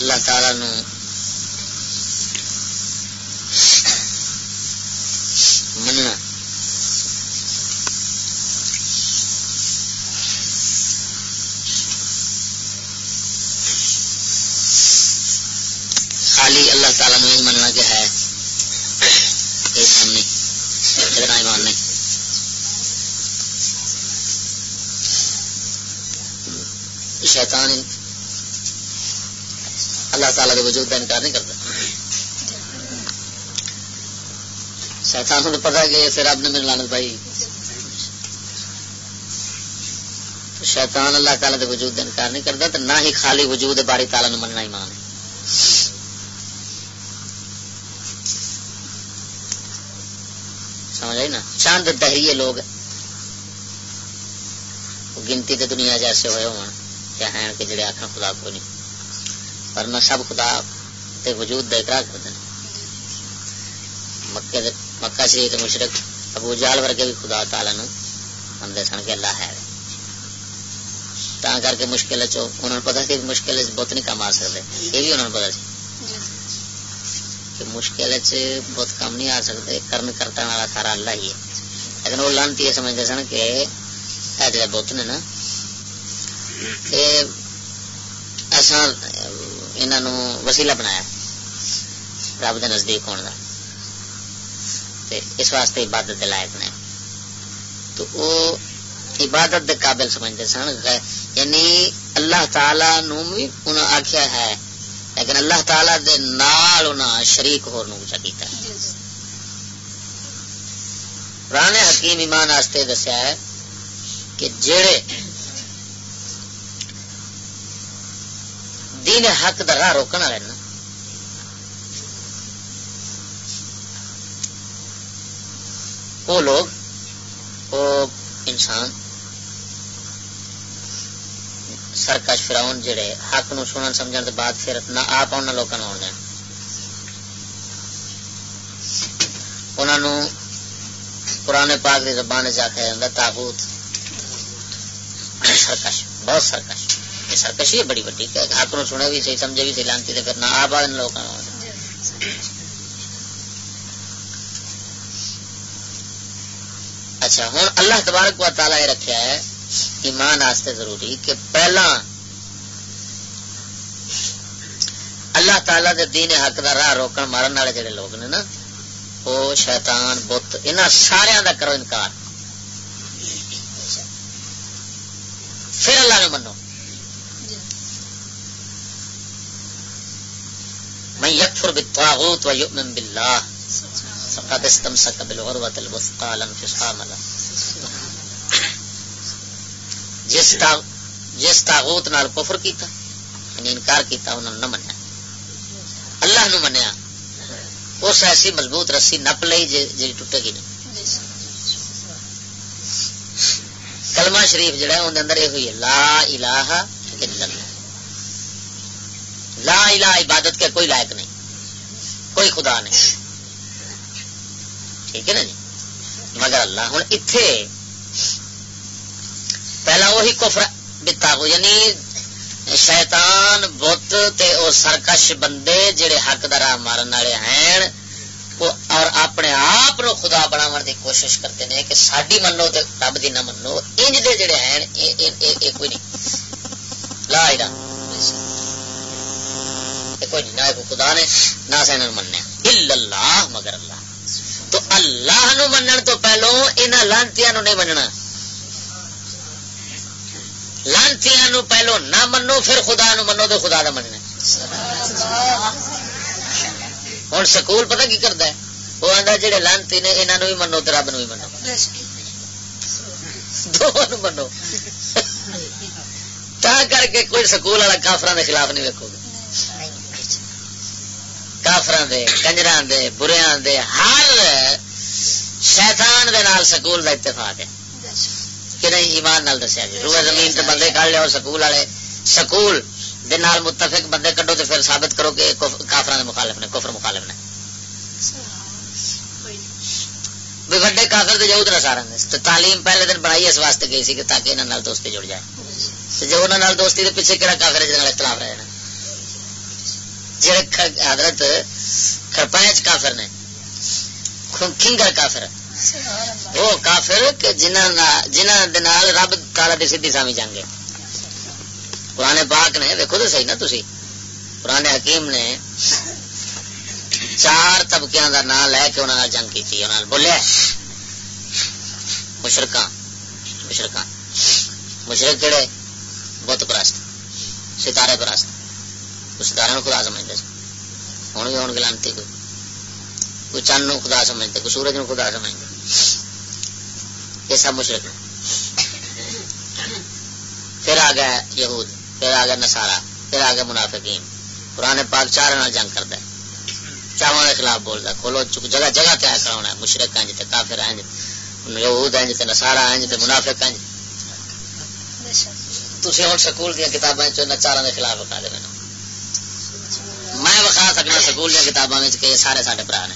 اللہ تعالی نو مننا خالی اللہ تعالیٰ نے مننا کہ ہے ایمان نہیں اتنا ایمان نہیں شیطان اللہ تعالیٰ کے وجود کا انکار نہیں کرتا۔ شیطان کو پتا کہ پھر آپ نے میرے لانت بھائی شیطان اللہ تعالیٰ کے وجود کا انکار نہیں کرتا، تو نہ ہی خالی وجود باری تعالیٰ مننا ایمان ہے۔ سمجھ آئی نا؟ چاند دہریے لوگ گنتی تو دنیا جیسے ہوئے ہو ہیں کہ جڑے آخر خدا کو نہیں۔ پر نہ سب خدا تے وجود اقرار کرتے ہیں۔ مکے مکہ شریف مشرق ابو جال ورگے بھی خدا تعالی نو منگے سن کے اللہ ہے۔ تا کر کے مشکل چو انہوں نے پتا سی مشکل بہت نہیں کام آ سکتے یہ بھی انہوں نے پتا سی۔ کہ مشکل بہت کم نہیں آ سکتے کرن کرتا والا سارا اللہ ہی ہے۔ لیکن وہ لانتی یہ سمجھتے سن کہ جڑے بت نے نا اصا انہوں وسیلہ بنایا رب کے نزدیک ہونے کا اس واسطے عبادت لائق نے۔ تو وہ عبادت دے قابل سمجھتے سن یعنی اللہ تعالی نو بھی انہوں آخیا ہے لیکن اللہ تعالی دے نال انہوں شریک ہوچا کیتا ہے۔ پرانے حکیم ایمان واسطے دسیا ہے کہ جڑے دین حق دا راہ روکنا رہنا وہ لوگ، وہ انسان، سرکش فراؤن جڑے حق نو سنن سمجھن کے بعد پھر نہ آپ ان لوگوں آن دین انہوں پرانے پاک کی زبان چ آخیا جاتا تابوت۔ سرکش، بہت سرکش۔ یہ سرکشی ہے بڑی بڑی حق نو سنے بھی صحیح، سمجھے بھی صحیح، لانتی پھر نہ آپ آ لوگوں اچھا ہوں اللہ تبارک و تعالیٰ یہ رکھا ہے، ایمان آستے ضروری کہ پہلا اللہ تعالی دے دین حق دا راہ روکن، مارن والے جڑے لوگ نے نا، وہ شیطان، بت ان سارا دا کرو انکار پھر اللہ نے منو میں یکفر بالطاغوت و یؤمن باللہ فقد استمسك بالعروة الوثقى لم تسام جس تا جس تاغوت نال کفر کیتا یعنی انکار کیتا انہوں نے منیا. اللہ نو منیا. اس ایسی مضبوط رسی نپ لئی جی ٹوٹے گی نہیں کلمہ شریف جڑا ہے اندر یہ ہوئی ہے، لا الہ الا اللہ. لا الہ عبادت کے کوئی لائق نہیں. کوئی خدا نہیں۔ ٹھیک ہے نا جی؟ مگر اللہ ہوں اتے پہلا وہی کفر بتا یعنی شیطان بت او سرکش بندے جڑے حق درا مارن والے ہیں اور اپنے آپ خدا بناو دی کوشش کرتے ہیں کہ ساری منو تو رب دی نہ منو۔ انج دے جڑے ہیں کوئی نہیں۔ لا الہ۔ کوئی نہیں، نہ خدا نے، نہ سین منیا اللہ مگر اللہ۔ تو اللہ نو منن تو پہلو یہاں لانتی نہیں مننا۔ لانتی نو پہلو نہ منو، پھر خدا نو منو تو خدا کا مننا۔ ہوں سکول پتہ کی کرتا ہے؟ وہ آتا جہے لانتی نے یہاں بھی منو تو رب نو بھی منو۔ دونوں منو۔ تا کر کے کوئی سکول والا کافران کے خلاف نہیں ویکو گے۔ کافر دے کنجر دے بریا دے، ہر شیطان دے نال سکول دا اتفاق ہے۔ کہ نہیں، ایمان نال دسیا جی۔ روح زمین تے بندے کھڑ لیا سکول والے، سکول دے نال متفق بندے کڈو تو پھر ثابت کرو کہ کافر دے مخالف نے، کفر مخالف نے۔ بھی وڈے کافر تو جہود نسارا تو تعلیم پہلے دن بنائی اس واسطے گئی سی کہ تاکہ انہوں دوستی جڑ جائے۔ تے جو انہوں دوستی دے پیچھے کہڑا کافر جنہوں اختلاف رہے نا جڑے حضرت خرپائچ کافر نے۔ کنگر کافر وہ کافر کہ جنہ رب تالا دی سیدھی سامی جنگ پرانے پاک نے دیکھو تو صحیح نا تھی پرانے حکیم نے چار طبقے کا نام لے کے انہوں نے جنگ کی بولیا مشرق مشرق مشرق کہڑے بت پرست، ستارے پرست۔ ستارے خدا سمجھتے ہوں بھی ہوں گلانتی کوئی۔ کوئی چند نو خدا سمجھتے کوئی سورج نو خدا سمجھتے۔ یہ سب مشرق پھر آ گیا یہود پھر آ گیا نسارا پھر آ گیا منافقین۔ پرانے پاک چار جنگ کرتا ہے۔ چاواں کے خلاف بولتا کھولو جگہ جگہ تیار کرا مشرق انج تے کافر انج یہود انج تے نسارا انج تے منافق انج تھی ہوں سکول دیا کتابیں چاروں کے خلاف بکھا دے مینو میں بخا سکنا سکول دیا کتابوں کہ سارے سارے برا نے۔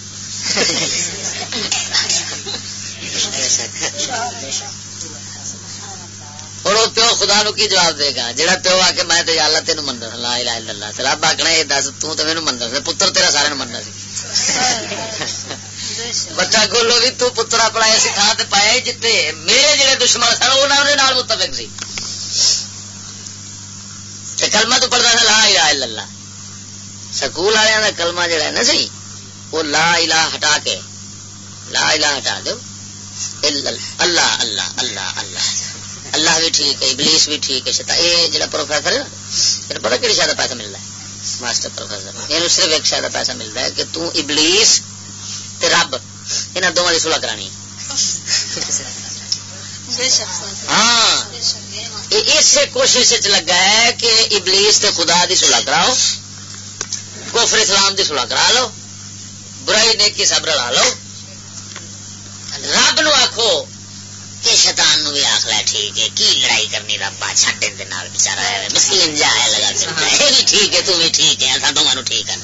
اور وہ پیو خدا نو کی جواب دے گا؟ جہاں پیو آ کے میں اللہ تین من لا الہ الا اللہ۔ تے رب آکھنا یہ دس، تو تے مینوں مندا سی پتر تیرا سارے نو مندا سی۔ بچہ گولو بھی تو پتر اپنا ایسی تھان تے پایا جتے میرے جڑے دشمن سن انہاں دے نال متفق سی۔ تے کلمہ تو پڑھدا لا الہ الا اللہ۔ سکول والے دا کلمہ جڑا ہے نا سی، وہ لا الہ ہٹا کے، لا الہ ہٹا دو۔ اللہ اللہ اللہ اللہ۔ اللہ بھی ٹھیک ہے، ابلیس بھی ٹھیک ہے شتا یہ جڑا پروفیسر ہے نا پتا کہڑی شاید پیسہ ملتا ہے؟ Master professor. یہ صرف ایک شاید پیسہ ملتا ہے کہ تو ابلیس تے رب یہاں دونوں کی سلاح کرانی ہاں۔ اس کوشش لگا ہے کہ ابلیس تے خدا دی سلاح کراؤ۔ کوفر اسلام دی سلاح کرا لو، برائی نیکی سب رلا لو۔ رب نو آخو کہ شیطان نو بھی آخ لیا ٹھیک ہے، کی لڑائی کرنی ربا چھڈے بچارا ہے، مسکین جا ہے، لگا سکتا یہ بھی ٹھیک ہے تم بھی ٹھیک ہے ہاں، اصل دونوں ٹھیک ہے۔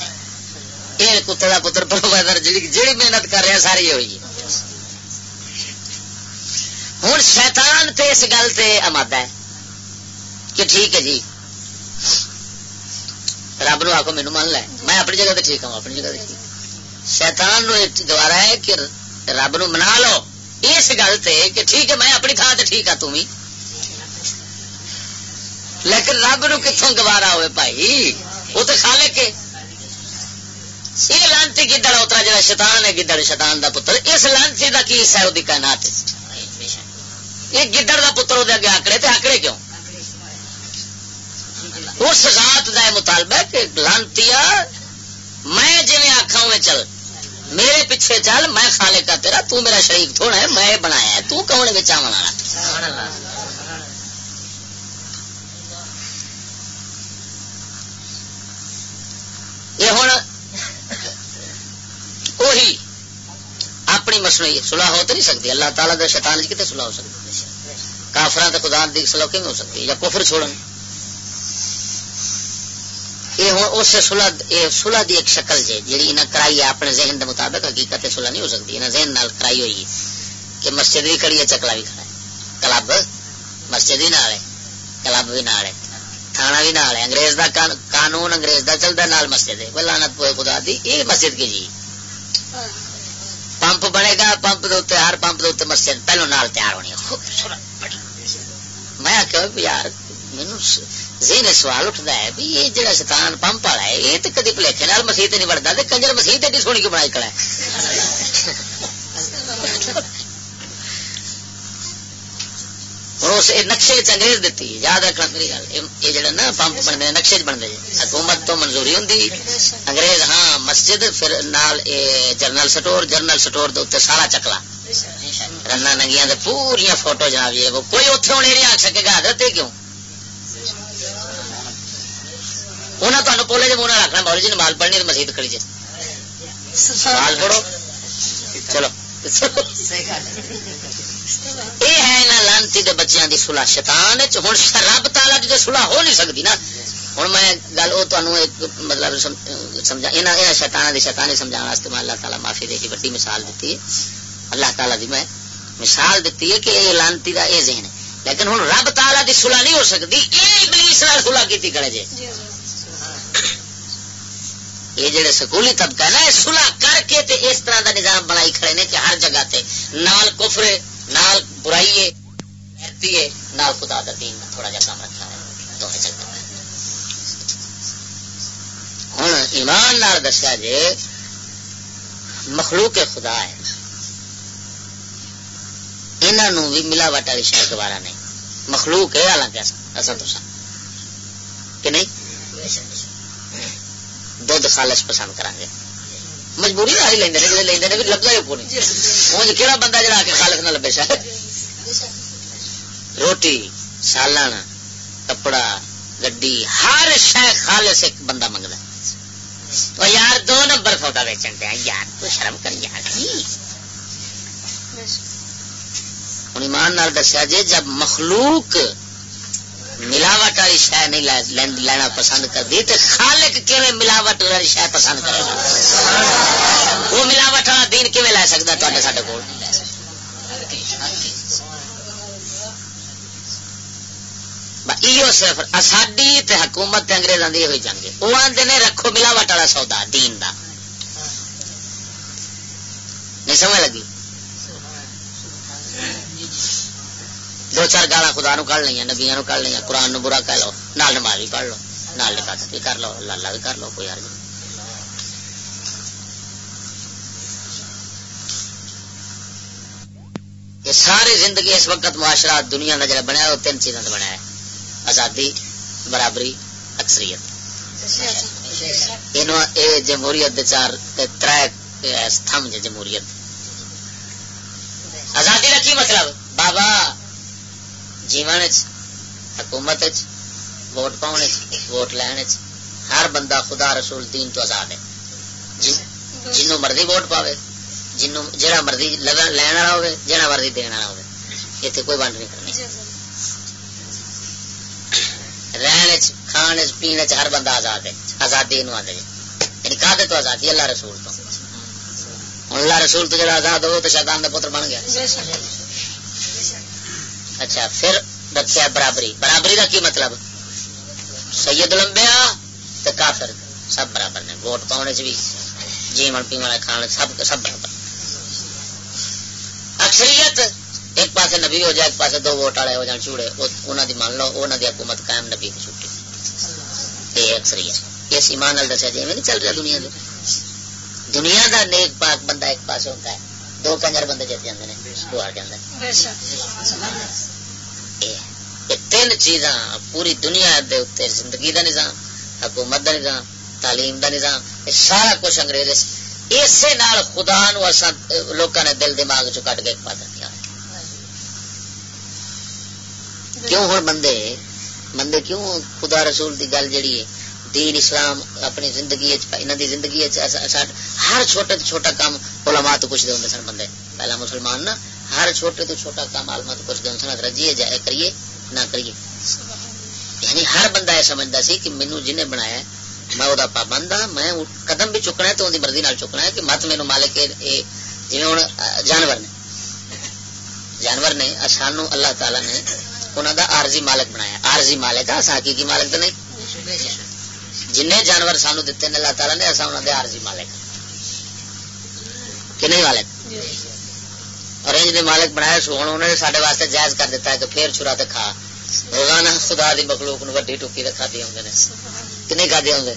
یہ کتے کا پتر پروفیسر جی محنت کر رہا ساری ہوئی ہوں شیطان تے اس گل سے امادہ ہے کہ ٹھیک ہے جی رب نو آخو مینو من لے۔ میں اپنی جگہ تے ٹھیک ہوں اپنی جگہ تے شیطان نو گوارا ہے کہ رب نو منا لو۔ اس گل تے کہ ٹھیک ہے، میں اپنی تھان سے ٹھیک ہاں، ہوں تم بھی لیکن رب نو کتوں گوارا ہوئے بھائی؟ وہ تو خالے کے یہ لانتی گدڑ اترا جا شیطان ہے، گدڑ شیطان دا پتر۔ اس لانتی دا کی حصہ ہے؟ وہ کائنات یہ گدڑ دا پتر، وہ اگے آکڑے تے آکڑے کیوں؟ اس ذات دا مطالبہ ہے کہ لانتی میں جی آخا میں چل، میرے پیچھے چل، میں خالے کا تیرا، تو میرا شریک تھوڑا ہے، میں بنایا ہے، تو کون بچا والا؟ یہ ہوں وہی اپنی مصنوعی سلاح ہو تو نہیں سکتی، اللہ تعالیٰ کا شیطان کتنے سلاح ہو سکتی؟ کافران خدا دی سلاح کیوں ہو سکتی؟ یا کفر چھوڑن؟ یہ ہوں اس سلح سلح دی ایک شکل جی جی انہیں کرائی ہے، اپنے ذہن دے مطابق حقیقت سلح نہیں ہو سکتی۔ انہیں ذہن نال کرائی ہوئی کہ مسجد بھی کڑی ہے، چکلا بھی کھڑا ہے۔ کلب، مسجد بھی نال ہے، کلب بھی نال ہے، تھانہ بھی نال ہے۔ انگریز دا قانون انگریز دا چلتا نال مسجد ہے۔ لانت پوئے خدا دی، یہ مسجد کی جی۔ پمپ بنے گا، پمپ دے ہر پمپ دے مسجد، پہلو نال تیار ہونی ہے۔ میں آخیا یار مینو ذہن سوال اٹھتا ہے بھی یہ جڑا شیطان پمپ والا ہے، یہ تو کدی پلیکھے نال مسیح نہیں بڑھتا کنجر مسیح ایڈی سونی کیوں بنائی کڑا ہے؟ اس نقشے انگریز دیتی یاد رکھنا میری گل یہ جڑا نا پمپ بنتے نقشے چ بنتے حکومت تو منظوری ہوں انگریز ہاں مسجد، پھر نال جرنل سٹور جرنل سٹور دے سارا چکلا۔ رنا ننگیاں پوریا فوٹو جناب جی کوئی اتنے ہونے نہیں آ سکے گا حضرت کیوں؟ انہیں تمہیں پولے جب انہیں رکھنا بول جی نماز پڑھنی تو مسیح کھڑی جی نماز پڑھو چلو یہ ہے یہاں لانتی کے بچوں کی سلاح شیطان ہوں رب تالا جی سلاح ہو نہیں سکتی نا ہوں میں گل وہ تمہیں مطلب سمجھا یہاں شیطان کی شیطانی سمجھا واسطے میں اللہ تعالیٰ معافی دے کی ویڈی مثال دیتی ہے اللہ تعالیٰ کی میں مثال دیتی ہے کہ یہ لانتی کا یہ ذہن ہے لیکن ہوں رب تالا کی سلاح نہیں ہو سکتی یہ سلاح کی کرے جی یہ جڑے سکولی طبقہ ہے نا، یہ سلاح کر کے تے اس طرح دا نظام بنائی کھڑے نے کہ ہر جگہ تے نال کفر نال برائی ہے نال خدا دا دین تھوڑا جا کام رکھا ہے۔ تو چکر ہوں ایمان نال دسیا جے، مخلوق خدا ہے۔ انہوں بھی ملاوٹ والی شاید دوبارہ نہیں۔ مخلوق ہے، حالانکہ اصل تو کہ نہیں؟ دھد خالص پسند کریں گے۔ مجبوری نہ ہی لیں جی لیں بھی لگتا ہے پوری ہوں کہڑا بندہ جڑا کے خالص نہ لبے شاید۔ روٹی، سالن، کپڑا، گڈی، ہر شہ خالص ایک بندہ منگتا تو یار، دو نمبر سودا ویچن دیا یار، تو شرم کر یار۔ ہوں، ایمان دسیا جی جب مخلوق ملاوٹ والی شہ نہیں لینا پسند کرتی تو خالق کیون ملاوٹ والی شہ پسند کرے گا؟ وہ ملاوٹ والا دین کیون لے سکتا تے سارے کو صرف ساری حکومت اگریزوں کی ہوئی جنگ وہ آتے نے رکھو ملاوٹ والا سودا دین دا۔ نہیں سمجھ لگی؟ دو چار گالا خدا نو کھ لیا نبیا نو کھ لیا قرآن نو برا کہہ لو، نال نماز بھی پڑھ لو، نال نکاس بھی کر لو لالا بھی کر لو، کوئی حرج یہ ساری زندگی اس وقت معاشرہ دنیا کا جڑا بنیا وہ تین چیزوں سے بنیا ہے آزادی، برابری، اکثریت۔ جمہوریت دے چار تھم جمہوریت۔ آزادی کا کی مطلب؟ بابا جیون حکومت ووٹ پاؤ ووٹ لین ہر بندہ خدا رسول دین تو آزاد ہے۔ جنوں مرضی ووٹ پاوے، جنوں جہاں مرضی لین والا ہوے جہاں مرضی دن والا ہوے اتنے کوئی ونڈ نہیں کرنی۔ رہن کھان پینے ہر بندہ آزاد ہے۔ آزادی آدھے جی۔ یعنی کا تو آزادی اللہ رسول تو۔ اللہ رسول تو جڑا آزاد ہو تو شیطان کا پتر بن گیا۔ اچھا پھر رکھا برابری. برابری کا کی مطلب؟ سید لمبیا تو کافر. سب برابر نے. ووٹ پاؤنے چ بھی جیون پیو کھان سب سب برابر. اکثریت ایک پاسے نبی ہو جائے، ایک پاسے دو ووٹ والے ہو جان چوڑے. انہوں دی مان لو انہوں دی حکومت قائم، نبی کی چھٹی. یہ اکثریت. اس ایمان دسیا جی نہیں چل رہا دنیا دے؟ دنیا دا نیک پاک بندہ ایک پاسے ہوتا ہے. دو کنجر بندے جیت جاتے ہیں دو ہار جاتے تین چیزاں پوری دنیا دے اتنے زندگی دا نظام، حکومت دا نظام، تعلیم دا نظام، یہ سارا کچھ انگریز اسی نال خدا نو لوگوں نے دل دماغ چ کٹ کے پا رکھا کیوں ہوں بندے؟ بندے کیوں خدا رسول دی گل جڑی ہے؟ دین اسلام اپنی زندگی انہوں دی زندگی ہر چھوٹے چھوٹا کام علماء تو پوچھتے ہوں سن بندے۔ پہلا مسلمان نا ہر چھوٹے تو چھوٹا کام آلما تو پوچھتے ہوں رجیے جائے کریے، نہ کریے۔ یعنی ہر بندہ یہ سمجھتا سی کہ مینو جنہیں بنایا میں وہ پابند ہاں میں قدم بھی چکنا ہے تو ان کی مرضی نال چکنا ہے کہ مت میرے مالک جی ہوں جانور نے۔ جانور نے سانو اللہ تعالی نے انہوں دا عارضی مالک بنایا۔ عارضی مالک ہاں، ہے حقیقی مالک تو نہیں۔ جن جانور سانو دیتے ہیں، اللہ تعالیٰ نے ایسا انہوں دے عارضی مالک۔ کہ نہیں مالک؟ اور انج نے مالک بنایا سو ہوں انہوں نے سارے واسطے جائز کر دیتا ہے کہ پھر چھرا تو کھا۔ روزانہ خدا دی مخلوق نو وڈی ٹوکی تو کھادی ہوں نے۔ کہ نہیں کھادی ہوں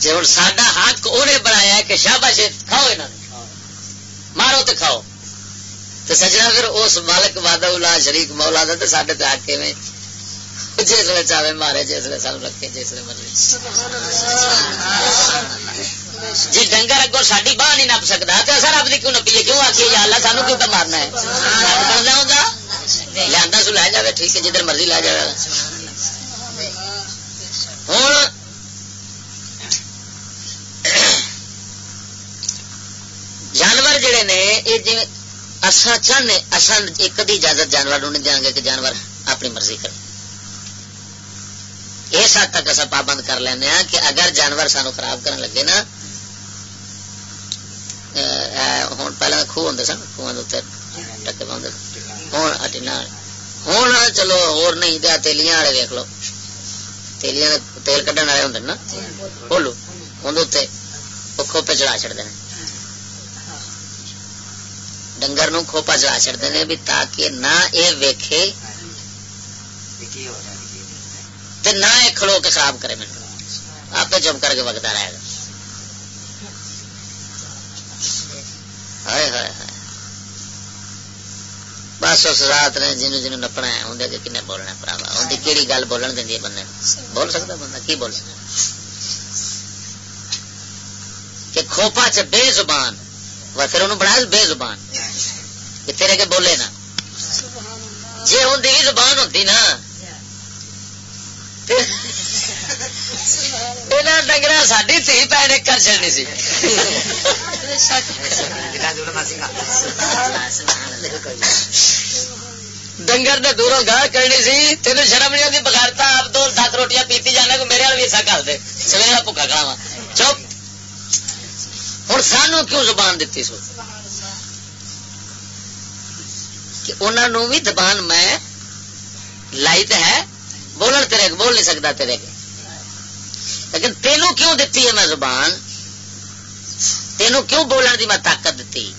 جی ہوں سڈا حق انہیں بنایا کہ شاباش کھاؤ یہاں مارو تو کھاؤ۔ تو سجنا پھر اس مالک وعدہ الا شریک مولا دا تو سڈے تو حق میں جس ویل چاہے مارے، جس ویل سال رکھے، جس ویل مرضی۔ جی ڈنگر اگوں ساری باہ نہیں نپ سکتا تو سر رب کی کیوں نپیے؟ کیوں آخیے یا اللہ سانو کیوں مارنا ہے؟ بننا ہوگا لیا سو لے جائے ٹھیک ہے، جدھر مرضی لے جائے ہوں، جانور جڑے نے، یہ جی اصا چاہنے اصا ایک اجازت جانور نہیں دیا گے کہ جانور اپنی مرضی کرے۔ اس حد تک اصا پابند کر لینا ہاں کہ اگر جانور سانو خراب کرنے لگے نا ہوں پہلے خوہ ہوں سن خوہ ٹکے پاؤں ہوں ہوں چلو اور نہیں تیلیاں والے ویک لو تیلیاں تیل کھڈن والے ہوں نا بولو اندر وہ کھوپے چڑھا چڑھتے ہیں ڈنگر نو کھوپا چڑھا چڑھتے ہیں بھی تاکہ نہ یہ ویکھے نہ یہ کھلو کے خراب کرے میرے آپ چپ کر کے وقت رہے گا بس اس رات نے جنوب جنوب نپنا ہے اندر کن بولنا پراوا۔ اندر کہڑی گل بولن دینی بندے بول سکتا بندہ؟ کی بول سکتا کہ کھوپا چ بے زبان وہ پھر انہوں بنا بے زبان۔ کہ تیرے کے بولے نا جی ہوں زبان ہوتی نا ڈنگر ساری تھی پیڑ کر چڑنی سی ڈنگر نے دوروں گاہ کرنی سی تین شرم نہیں آتی بغیرتا آپ دو سات روٹیاں پیتی جانا کو میرے بھی ایسا کر دے سویرا بھوکا کھاوا چپ ہوں سانو کیوں زبان دیتی سو کہ انہوں بھی زبان میں لائی تو ہے بولن تیرے بول نہیں سکتا تیرے لیکن تینوں کیوں دیتی ہے میں زبان؟ تینوں کیوں بولن دی میں طاقت دیتی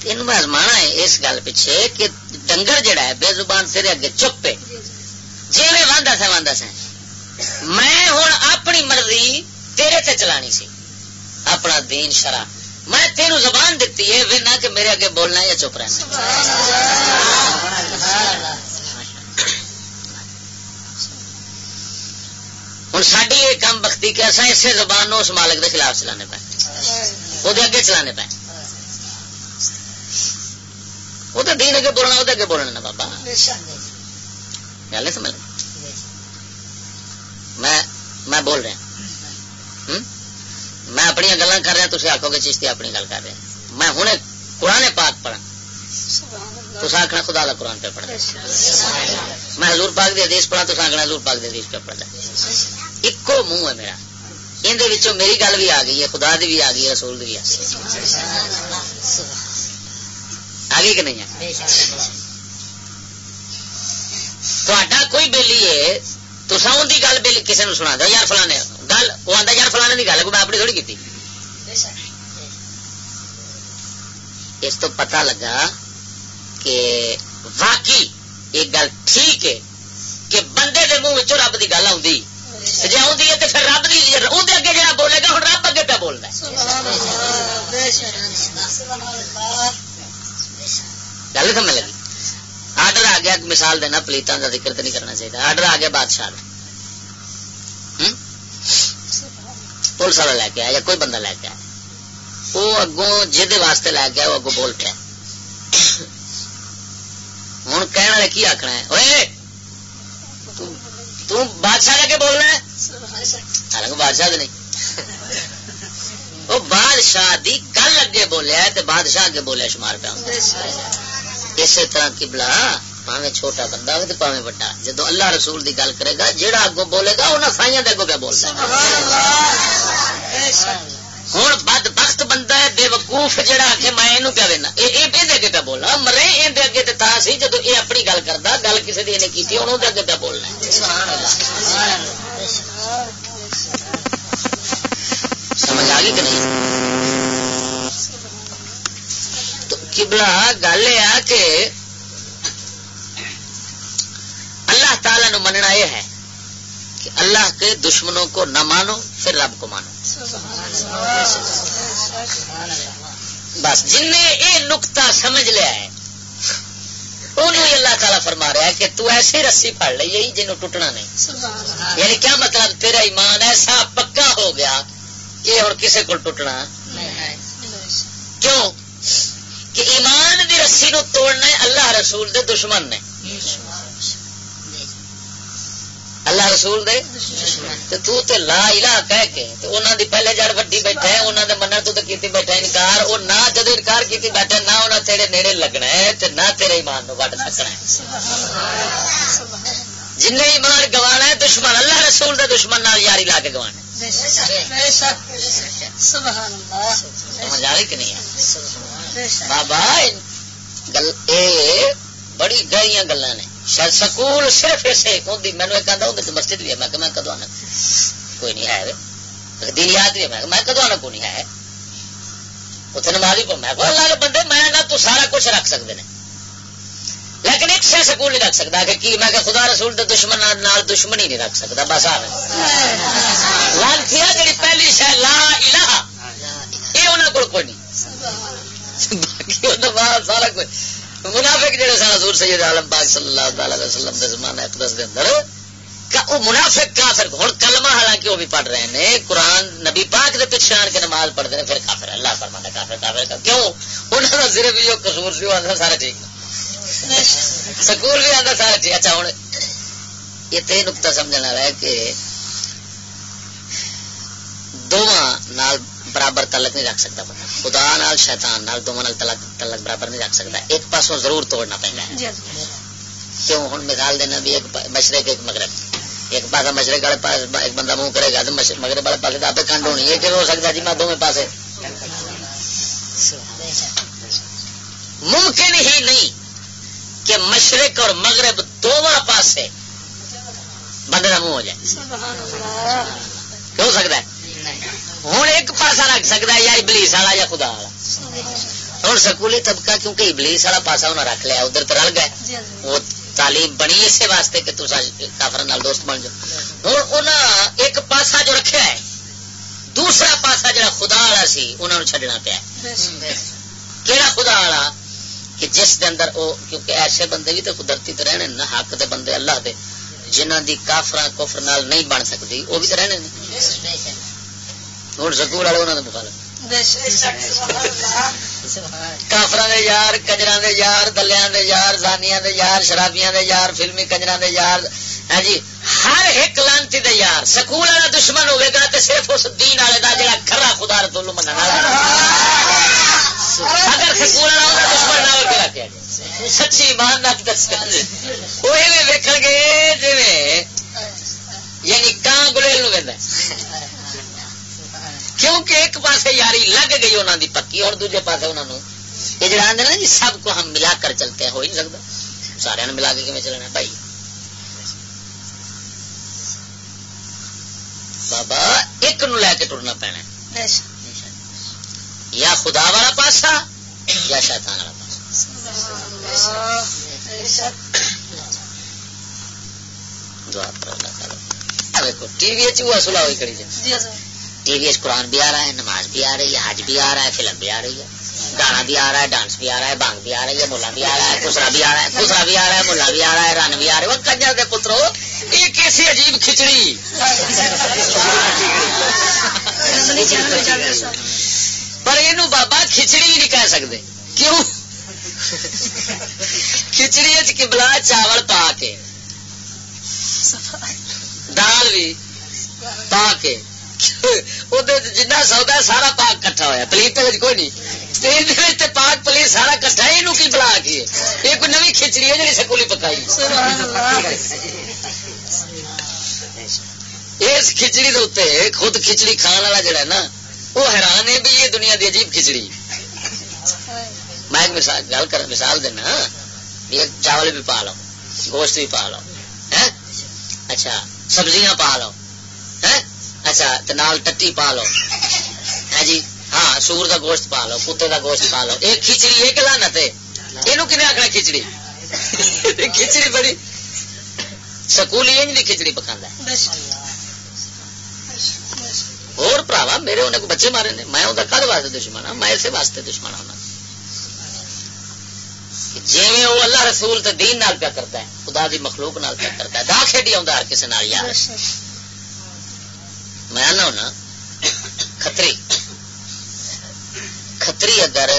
تین میں ازمانا ہے اس گل پیچھے کہ ڈنگر جڑا ہے بے زبان تیرے اگے چپ پہ جی میں واندا سا واندا سا میں ہوں اپنی مرضی تیرے تے چلانی سی۔ اپنا دین شرح میں تینوں زبان دیتی ہے وہ نہ کہ میرے اگے بولنا یا چپ رہنا۔ ہوں ساری یہ کام بختی کہ اصا اسے زبان اس مالک کے خلاف چلانے پہ وہ اگے چلانے پہ وہ تو دین اگے بولنا وہ اگے بولنا نا بابا۔ گل سمجھ میں میں بول رہا میں اپنی گلا کر رہا تھی آخو گے چیشتی اپنی گل کر رہے میں ہوں قرآن پاک پڑھا تو آخنا خدا کا قرآن پہ پڑھا میں حضور پاک دی حدیث پڑھا تو آخنا حضور پاک دی حدیث پہ پڑھا ایکو منہ ہے میرا اندر میری گل بھی آ گئی ہے خدا دی بھی آ گئی رسول دی بھی آ گئی کہ نہیں ہے کوئی بےلی ہے تو ساؤن کی گل بےلی کسی نے سنا دو یار فلانے گل وہ آتا یار فلانے کی گل میں اپنی تھوڑی کی اس تو پتا لگا کہ واقعی ایک گل ٹھیک ہے کہ بندے دے منہ رب کی گل آئی جی آدھی ہے تو پھر رب کی اندر اگے جا بولے گا ہوں رب اگے پہ بولنا گل سمجھ لگی؟ آرڈر آ گیا، مثال دینا پلیتوں کا ذکر تو نہیں کرنا چاہیے آرڈر آ گیا بادشاہ پولیس والا لے کے آیا یا کوئی بندہ لے کے آیا؟ وہ اگوں جہد واسطے لے کے وہ اگوں بول پیا۔ ہوں کہنے والے کی آخنا ہے؟ تو بادشاہ لے کے بولنا ہے؟ حالانکہ بادشاہ نہیں. وہ بادشاہ دی گل اگے بولیا ہے بادشاہ اگے بولیا شمار پہ اسی طرح کبلا پاوے چھوٹا بندہ ہو پاوے بڑا جدو اللہ رسول دی گل کرے گا جہاں اگو بولے گا انہیں سائیاں اگوں پہ بولتا ہوں بد بخت بندہ ہے بے وقوف جہا آ کے میں یہ پیا دینا یہ ہاں، اگے پہ بولنا۔ مرے یہ اگے تو تا سی جدو یہ اپنی گل کرتا گل کسی نے کی انہوں اگے پہ بولنا سمجھ آ گئی کہ نہیں؟ تو کبلا گل یہ کہ اللہ تعالی نو مننا یہ ہے کہ اللہ کے دشمنوں کو نہ مانو، پھر رب کو مانو۔ بس جن نے یہ نکتا سمجھ لیا ہے انہوں اللہ تعالیٰ فرما رہا ہے کہ تو ایسی رسی پڑ لی یہی جنہوں ٹوٹنا نہیں۔ یعنی کیا مطلب؟ تیرا ایمان ایسا پکا ہو گیا کہ اور کسے کو ٹوٹنا؟ کیوں؟ کہ ایمان دی رسی نو توڑنا ہے، اللہ رسول دے دشمن نے۔ اللہ رسول دے تے تو تے لا الہ کہہ کے تے انہاں دی پہلے جڑ وڈی بیٹھا ہے، انہاں دے منن تو تے کیتی بیٹھا انکار، او نہ جدوں انکار کیتی بیٹھا نہ انہاں تیرے نیڑے لگنا ہے تے نہ تیرے ایمان نو وڈ سکنا ہے۔ جن نے ایمان گوانا ہے، دشمن اللہ رسول دے دشمن نال یاری لا کے گوانا سمجھ آ رہی کہ نہیں بابا، گل اے، بڑی گہریاں گلاں نے۔ سکول صرف اسے مینو ایک آدھا اندر مسجد بھی ہے۔ میں کہ میں کدو آنا؟ کوئی نہیں ہے دین یاد بھی ہے۔ میں کدو آنا؟ کوئی نہیں ہے اتنے میں اللہ بندے میں نہ تو سارا کچھ رکھ سکتے ہیں لیکن ایک شہ سکول نہیں رکھ سکتا کہ کی؟ میں کہ خدا رسول دے دشمن نال دشمنی نہیں رکھ سکتا بس آ لانتی جی پہلی شہ لا الہ۔ یہ انہوں کو کوئی نہیں۔ باقی سارا کوئی منافق جڑے سن حضور سید عالم پاک صلی اللہ تعالی وسلم دے زمانہ اقدس دے اندر وہ منافق کافر ہوں کلمہ حالانکہ وہ بھی پڑھ رہے ہیں قرآن نبی پاک دے پیچھے آن کے نماز پڑھتے ہیں پھر کافر، اللہ فرمانا کافر کافر کیوں؟ انہوں کا صرف جو قصور سی، وہ سارا ٹھیک۔ سکول بھی آتا سارا ٹھیک۔ اچھا ہوں یہ تو نقطہ سمجھنے والا ہے کہ دونوں برابر تعلق نہیں رکھ سکتا۔ بندہ خدا نال شیطان نال دونوں نال تعلق برابر نہیں رکھ سکتا۔ ایک پاسوں ضرور توڑنا پہنا ہے۔ جی۔ کیوں؟ ہوں مثال دینا بھی ایک مشرق ایک مغرب۔ ایک پاسا مشرق والے پاس ایک بندہ منہ کرے گا تو مغرب والے پاس آپ کنڈ ہونی ہے۔ کہ ہو سکتا جی میں دونوں پاس ممکن ہی نہیں کہ مشرق اور مغرب دونوں پاس بندے کا منہ ہو جائے۔ ہو سکتا ہے؟ ہوں ایک پاسا رکھ سکتا ہے یا ابلیس والا یا خدا والا۔ ہوں سکولی طبقہ کیونکہ ابلیس والا پاسا انہیں رکھ لیا ادھر تو رل گئے۔ وہ تعلیم بنی اسی واسطے کہ کافر دوست بن جاؤ۔ ہوں ایک پاسا جو رکھا ہے دوسرا پاسا جڑا خدا والا سی انہوں نے چڈنا پیا کہڑا خدا والا؟ کہ جس دے اندر او کیونکہ ایسے بندے بھی تو قدرتی تو رہنے نا حق دے بندے اللہ دے جنہ دی کافر کفر نال نہیں بن سکتی وہ بھی تو رہنے ہوں سکول والے انہوں نے مخالف۔ کافر یار کجرا دے یار دلیا دے یار زانیا دے یار، شرابیاں دے یار، فلمی کجرا دے یار۔ ہاں جی ہر ایک لانتی دے یار، سکول والا دشمن ہوئے گا تو صرف اس دین والے کا جڑا کھرا خدا رسول من اگر سکول والا دشمن نہ ہوگا کیا؟ سچی ایمان نہ دس وہ ویک گے جی یعنی کان گلیل نو کیونکہ ایک پاسے یاری لگ گئی انہوں دی پکی اور دوجے پاسے انہوں نے یہ جڑا آدھے نا جی سب کو ہم ملا کر چلتے ہیں ہو ہی نہیں سکتا۔ سارے ملا کے کیون چلنا بھائی۔ بابا ایک نو لے کے ٹرنا پینا یا خدا والا پاسا یا شیطان والا پاسا۔ دعا ٹی وی چوہا سلا ہوئی کری جائے۔ ٹی وی قرآن بھی آ رہا ہے نماز بھی آ رہی ہے حج بھی آ رہا ہے فلم بھی آ رہی ہے گانا بھی آ رہا ہے ڈانس بھی آ رہا ہے بانگ بھی آ رہی ہے ملا بھی آ رہا ہے خسرا بھی آ رہا ہے خسرا بھی آ رہا ہے ملا بھی آ رہا ہے رن بھی آ رہا ہے وہ کنجر کے پترو یہ کیسی عجیب کھچڑی پر یہ بابا کھچڑی نہیں کہہ سکتے کیوں کھچڑی کبلا چاول پا کے دال بھی پا کے جنا سودا سارا پاک کٹھا ہوا پلیٹ کوئی نہیں پاک پلیٹ سارا کٹھا یہ کی بلا کی یہ کوئی نوی کھچڑی ہے جی سکولی پکائی اس کھچڑی دے خود کھچڑی کھان والا جڑا نا وہ حیران ہے بھی یہ دنیا دی عجیب کھچڑی میں ایک مثال گل کر مثال دینا چاول بھی پا لو گوشت بھی پا لو اچھا سبزیاں پا لو اچھا نال ٹٹی پا لو۔ ہے جی؟ ہاں سور کا گوشت پا لو کتے کا گوشت پا لو۔ ایک کھچڑی ایک لانا تھے یہ کن آخنا کھچڑی؟ کھچڑی بڑی۔ سکولی نہیں کھچڑی پکا اور پراوا میرے انہیں کو بچے مارے نے۔ میں وہ کد واسطے دشمن ہوں میں اسے واسطے دشمن ہوں جی وہ اللہ رسول تے دین نال پیا کرتا ہے خدا دی مخلوق نال پیا کرتا ہے۔ دا کھیڈی آؤں ہر کسی نال یار۔ میں آنا ہونا کتری کتری اگر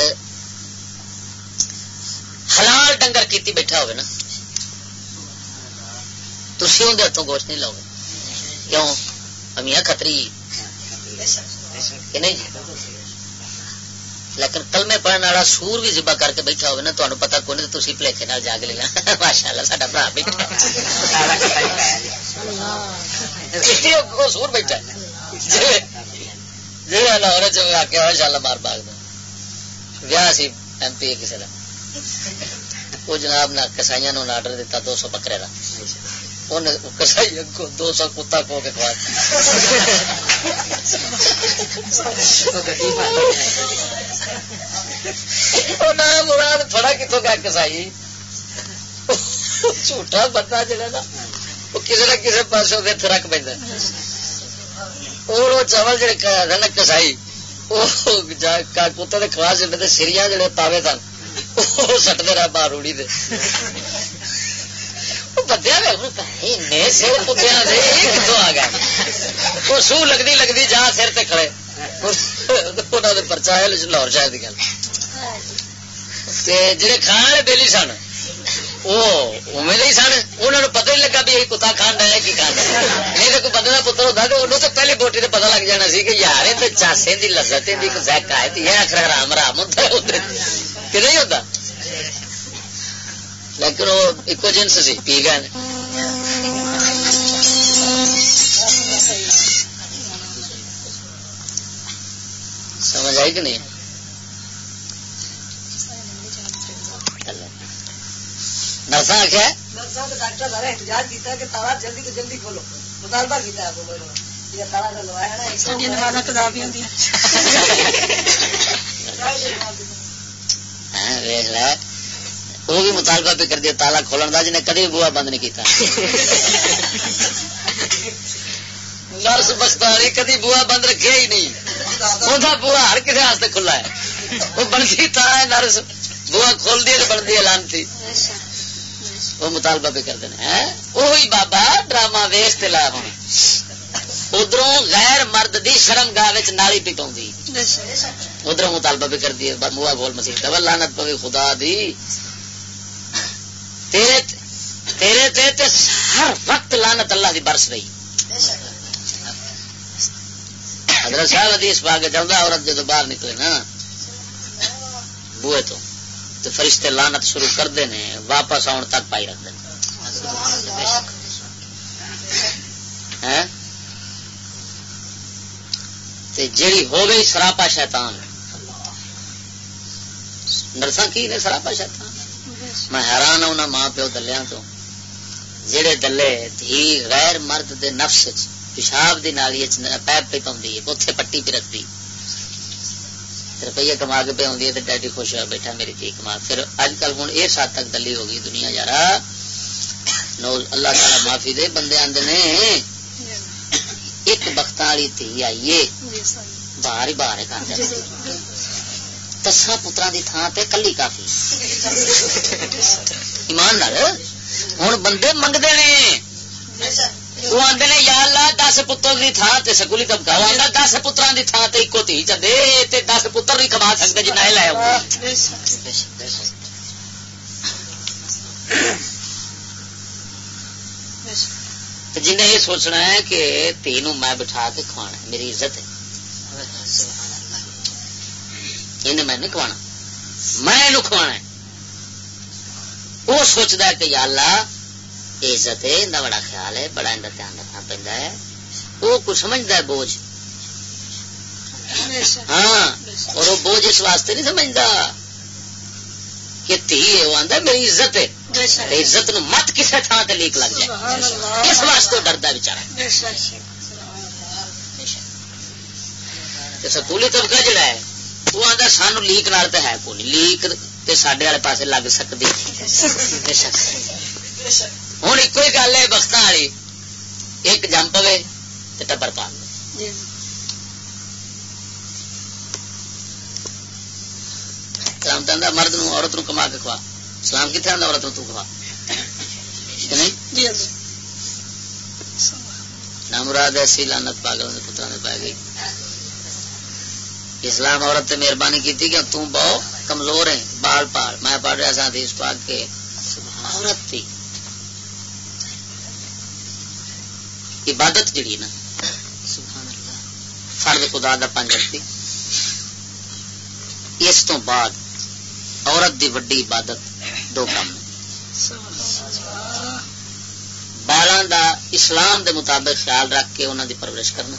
حلال ڈنگر کیتی بیٹھا ہوگا نا تھی اندر ہاتھوں گوشت نہیں لو گے۔ کیوں؟ امیاں کتری کہ نہیں؟ لیکن کلمے پڑھنے والا سور بھی ذبح کر کے بیٹھا ہوگا نا تمہیں پتا کون تو تھی پلیکے جاگ لیا۔ ماشاء اللہ سا برا بیٹھا سور بیٹھا جی لاہور مار باغ سی ایم پی کسی کا وہ جناب نے کسائی نے آرڈر دیتا دو سو بکرے کا کسائی کو دو سو کتا کھو کے کھوا مراد تھوڑا کتوں کسائی جھوٹا بندہ جڑا نا وہ کسی نہ کسی پاس رکھ پہ اور وہ چاول جڑے نا کسائی وہ کتے کھوا چلے سیریاں جڑے پاوے سن وہ سٹتے رہا باہر روڑی دے بدیا سر کتوں آ گیا وہ سو لگتی لگتی جا سر تے کھڑے پرچا ہے لاہور شاید کی گل جڑے کھان والے سن وہ سن انہوں نے پتہ نہیں لگا بھی یہ کتا کھان رہا کی کھانا نہیں تو کوئی بندے کا پتر ہوتا تو انہوں تو پہلی بوٹی سے پتا لگ جانا سی کہ یار، یہ تو چاسے کی لذت زیک آئے یہ آخر رام رام ہوتا ہے کہ نہیں ہوتا لیکن وہ ایک جنس سی، پی گئے سمجھ آئی کہ نہیں؟ نرسا آخیا ڈاکٹر سارا احتجاج کیا کہ تالا جلدی تو جلدی کھولو۔ مطالبہ وہ بھی مطالبہ بھی کر دیا تالا کھولن کا جنہیں کدی بوا بند نہیں کیتا۔ نرس بستانی کدی بوا بند رکھے ہی نہیں۔ وہ بوا ہر کسی کھلا ہے۔ وہ بنتی ہے نرس۔ بوا کھول دی بنتی ہے لانتی۔ وہ مطالبہ بھی کرتے ہیں؟ وہی بابا ڈرامہ ویس تلا ادھر غیر مرد دی شرم گاہ نالی پی پاؤں ادھر مطالبہ بھی کر دیے موہ بول مسیح ڈبل لانت پوی خدا دی۔ تیرے تیرے تے تے ہر وقت لانت اللہ دی برس رہی۔ حضرت صاحب حدیث پا کے چاہتا عورت جدو باہر نکلے نا، بوئے تو۔ تو فرشتے لانت شروع کرتے ہیں واپس آن تک پائی رکھتے ہاں؟ ہیں جیڑی ہو گئی سراپا شیطان۔ نرسا کی نے سراپا شیطان؟ میں حیران ہوں ماں پیو دلیا تو۔ جہے دلے دھی غیر مرد دے نفس پیشاب کی نالی پیپ پہ پاؤں اتنے پٹی پہ رکھتی روپیے کما کے پہ آدھی ہے ڈیڈی خوش ہوا بیٹھا میری تھی کما پھر اج کل ہوں اس حد تک دلی ہو گئی دنیا یار اللہ تعالی معافی دے، بندے آدھے نے۔ ایک بخت والی تھی آئیے۔ باہر ہی باہر کر تسا پترا کی تھان تے کلی کافی۔ ایمان ہوں بندے منگتے نے۔ وہ آدھے نے یا اللہ دس پتر کی تھان سے سکولی طبقہ وہ آتا دس پترا کی تھان سے ایک تھی چلے دس پتر نہیں کما سکتے جنا لے جن یہ سوچنا ہے کہ تھی نو میں بٹھا کے کھوانا میری عزت ہے انہیں میں نہیں کھوانا میں کھوانا وہ سوچتا ہے کہ یا اللہ عزت ہے نہ بڑا خیال ہے بڑا اندر دھیان رکھنا پہنتا ہے۔ وہ کچھ سمجھتا ہے بوجھ۔ ہاں اور وہ بوجھ اس واسطے نہیں سمجھتا کہ تھی وہ آتا میری عزت ہے۔ عزت نو مت کسی تھان سے لیک لگ جائے۔ اس واسطے ڈردا بچارا۔ سکولی طبقہ جڑا ہے وہ آتا سانو لیک نال تو ہے کون لیک سڈے والے پاس لگ سکتی ہوں ایک گل ہے بخت والی ایک جم پوے تو ٹبر پال جی۔ سلام تو مرد نو عورت نو کما کے کھوا۔ سلام کتنے آتا عورت نو تو کھوا۔ جی، نامراد ایسی لانت پاگل نے پترا نے پی گئی۔ اسلام عورت مہربانی کی کہ تم بہت کمزور ہے بال پال میں پڑھ رہا سا اس پاک کے۔ عورت تھی عبادت جڑی نا فرد خدا دا پنجتی اس تو بعد عورت دی وڈی عبادت دو کام۔ بالا دا اسلام دے مطابق خیال رکھ کے انہوں دی پرورش کرنا۔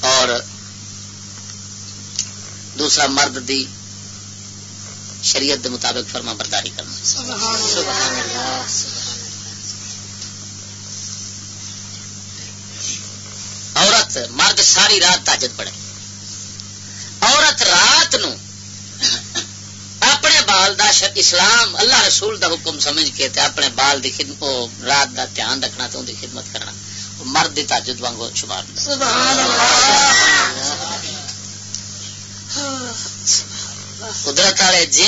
اور دوسرا مرد دی شریعت دے مطابق فرما برداری کرنا۔ سبحان اللہ عورت مرد ساری رات تاجت پڑے عورت رات نو اپنے بال دا اسلام اللہ رسول دا حکم سمجھ کے تے اپنے بال دی خدمت رات دا دھیان رکھنا تو ان دی خدمت کرنا۔ مرد دی تاجد وانگو شمار۔ سبحان اللہ۔ قدرت والے جی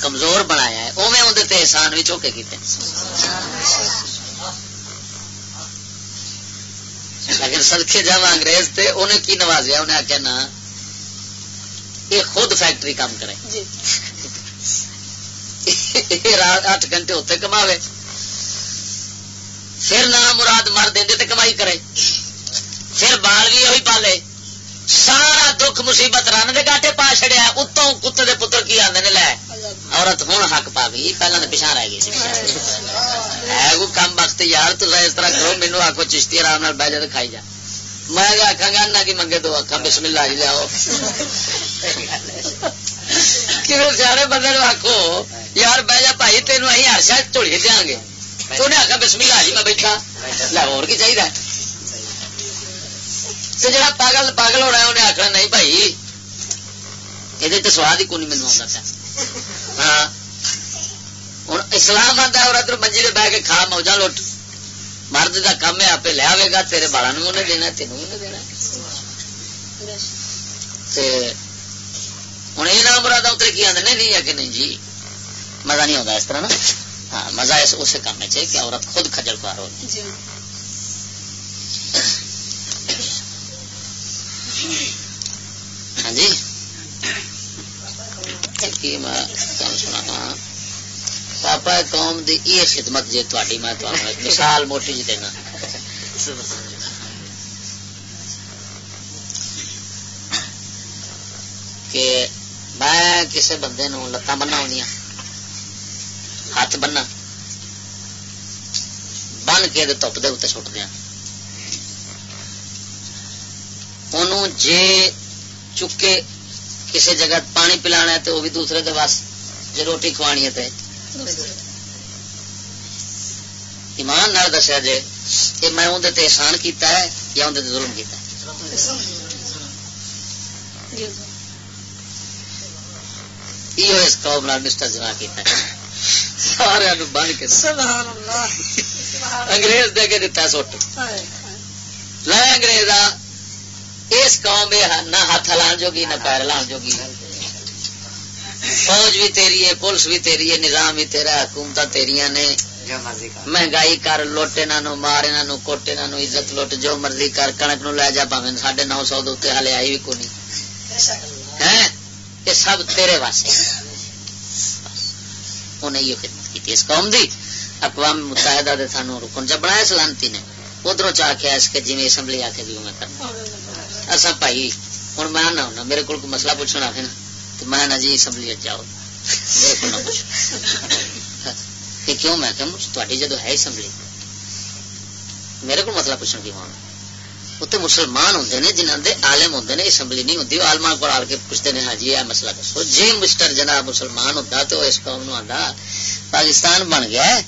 کمزور بنایا ہے اوے اندر احسان بھی چوکے کیتے لیکن سدکے جا انگریز تے انہیں کی نوازیا؟ انہیں آخیا نا یہ خود فیکٹری کام کرے۔ جی۔ رات اٹھ گھنٹے اتنے کما پھر نہ مراد مر دیں تے کمائی کرے۔ پھر بال بھی وہی پالے۔ سارا دکھ مصیبت رن دے گاٹے پا چڑیا اتوں کتے دے پتر کی آدھے نے، لے، عورت ہوں حق پا گئی پہلے تو پچھا رہ گئی ہے کم وقت، یار، تو اس طرح کرو، مینو آخو چشتی آرام بہ جا کھائی جا۔ میں آخا گا نہ کہ منگے تو آخا بسم اللہ جی لیاؤ سیاح بندے آخو یار، بہ جا بھائی تین اہ ہر شاید چوڑی دیا گے تو انہیں آخا بسم اللہ جی میں بیٹھا۔ لاہور کی چاہیے تو جا پاگل پاگل ہونا انہیں آخنا نہیں بھائی یہ سواد ہی کون مینو آتا ہاں ہوں اسلام آتا اور ادھر منجی بہ کے کھا موجہ لٹ مرد کا کام ہے آپ لیا گا تیرے بالا انہیں دینا تینوں بھی دینا ہوں یہ نام مراد اتر کی آدھے نہیں ہے کہ نہیں جی مزہ نہیں آتا اس طرح نا ہاں مزہ اس کام چاہیے کہ عورت خود کھجل پار ہو جی۔ ہاں جی۔ سنا ہاں۔ پاپا، قوم دی یہ خدمت جی تاری میں مثال موٹی جی دینا۔ کہ میں کسی بندے نو لتاں بننا ہونی ہاتھ بننا، بن کے تپ دے اتنے سٹ دیا جے چکے کسی جگہ پانی پلا ہے تو وہ بھی دوسرے دے بس جی روٹی کھوانی ہے ایمان نال دسیا جی کہ میں اندر احسان کیتا ہے یا اندر ظلم کیتا ہے؟ یہ اس قوم نال مسٹر جمع کیتا ہے۔ سارا بن کے انگریز دے کے دتا سٹ لے انگریز اس قوم نہ ہاتھ ہلان جوگی نہ پیر ہلان جوگی۔ فوج بھی تیری ہے پولیس بھی تیری ہے نظام بھی تیرا حکومت تیریا نے۔ مہنگائی کر لوٹ انہوں مار انہوں کوٹ انہوں عزت لوٹ جو مرضی کر کنک نو لے جا پاوے ساڑھے نو سو دے ہلے آئی بھی کونی۔ ہے یہ سب تیرے واسطے۔ انہیں یہ خدمت کی اس قوم دی اقوام متحدہ دے سانو رکن چ بنایا سلامتی نے۔ ادھر چاہ کے اس کے جی اسمبلی آ کے بھی میں کرنا۔ اصا بھائی ہوں میں آنا ہونا، میرے کو مسئلہ پوچھنا ہے نا، تو میں نہ جی اسمبلی جاؤ۔ میرے کو نہ پوچھو۔ کیوں؟ میں کہ تاری جدو ہے اسمبلی، میرے کو مسئلہ پوچھنا کیوں آنا اتنے مسلمان ہوں نے جنہوں کے آلم ہوں نے، اسمبلی نہیں ہوتی آلما کو آ کے پوچھتے ہیں ہاں جی یہ مسئلہ دسو۔ جی مسٹر جناب مسلمان ہوتا تو اس قوم نو آتا پاکستان بن گیا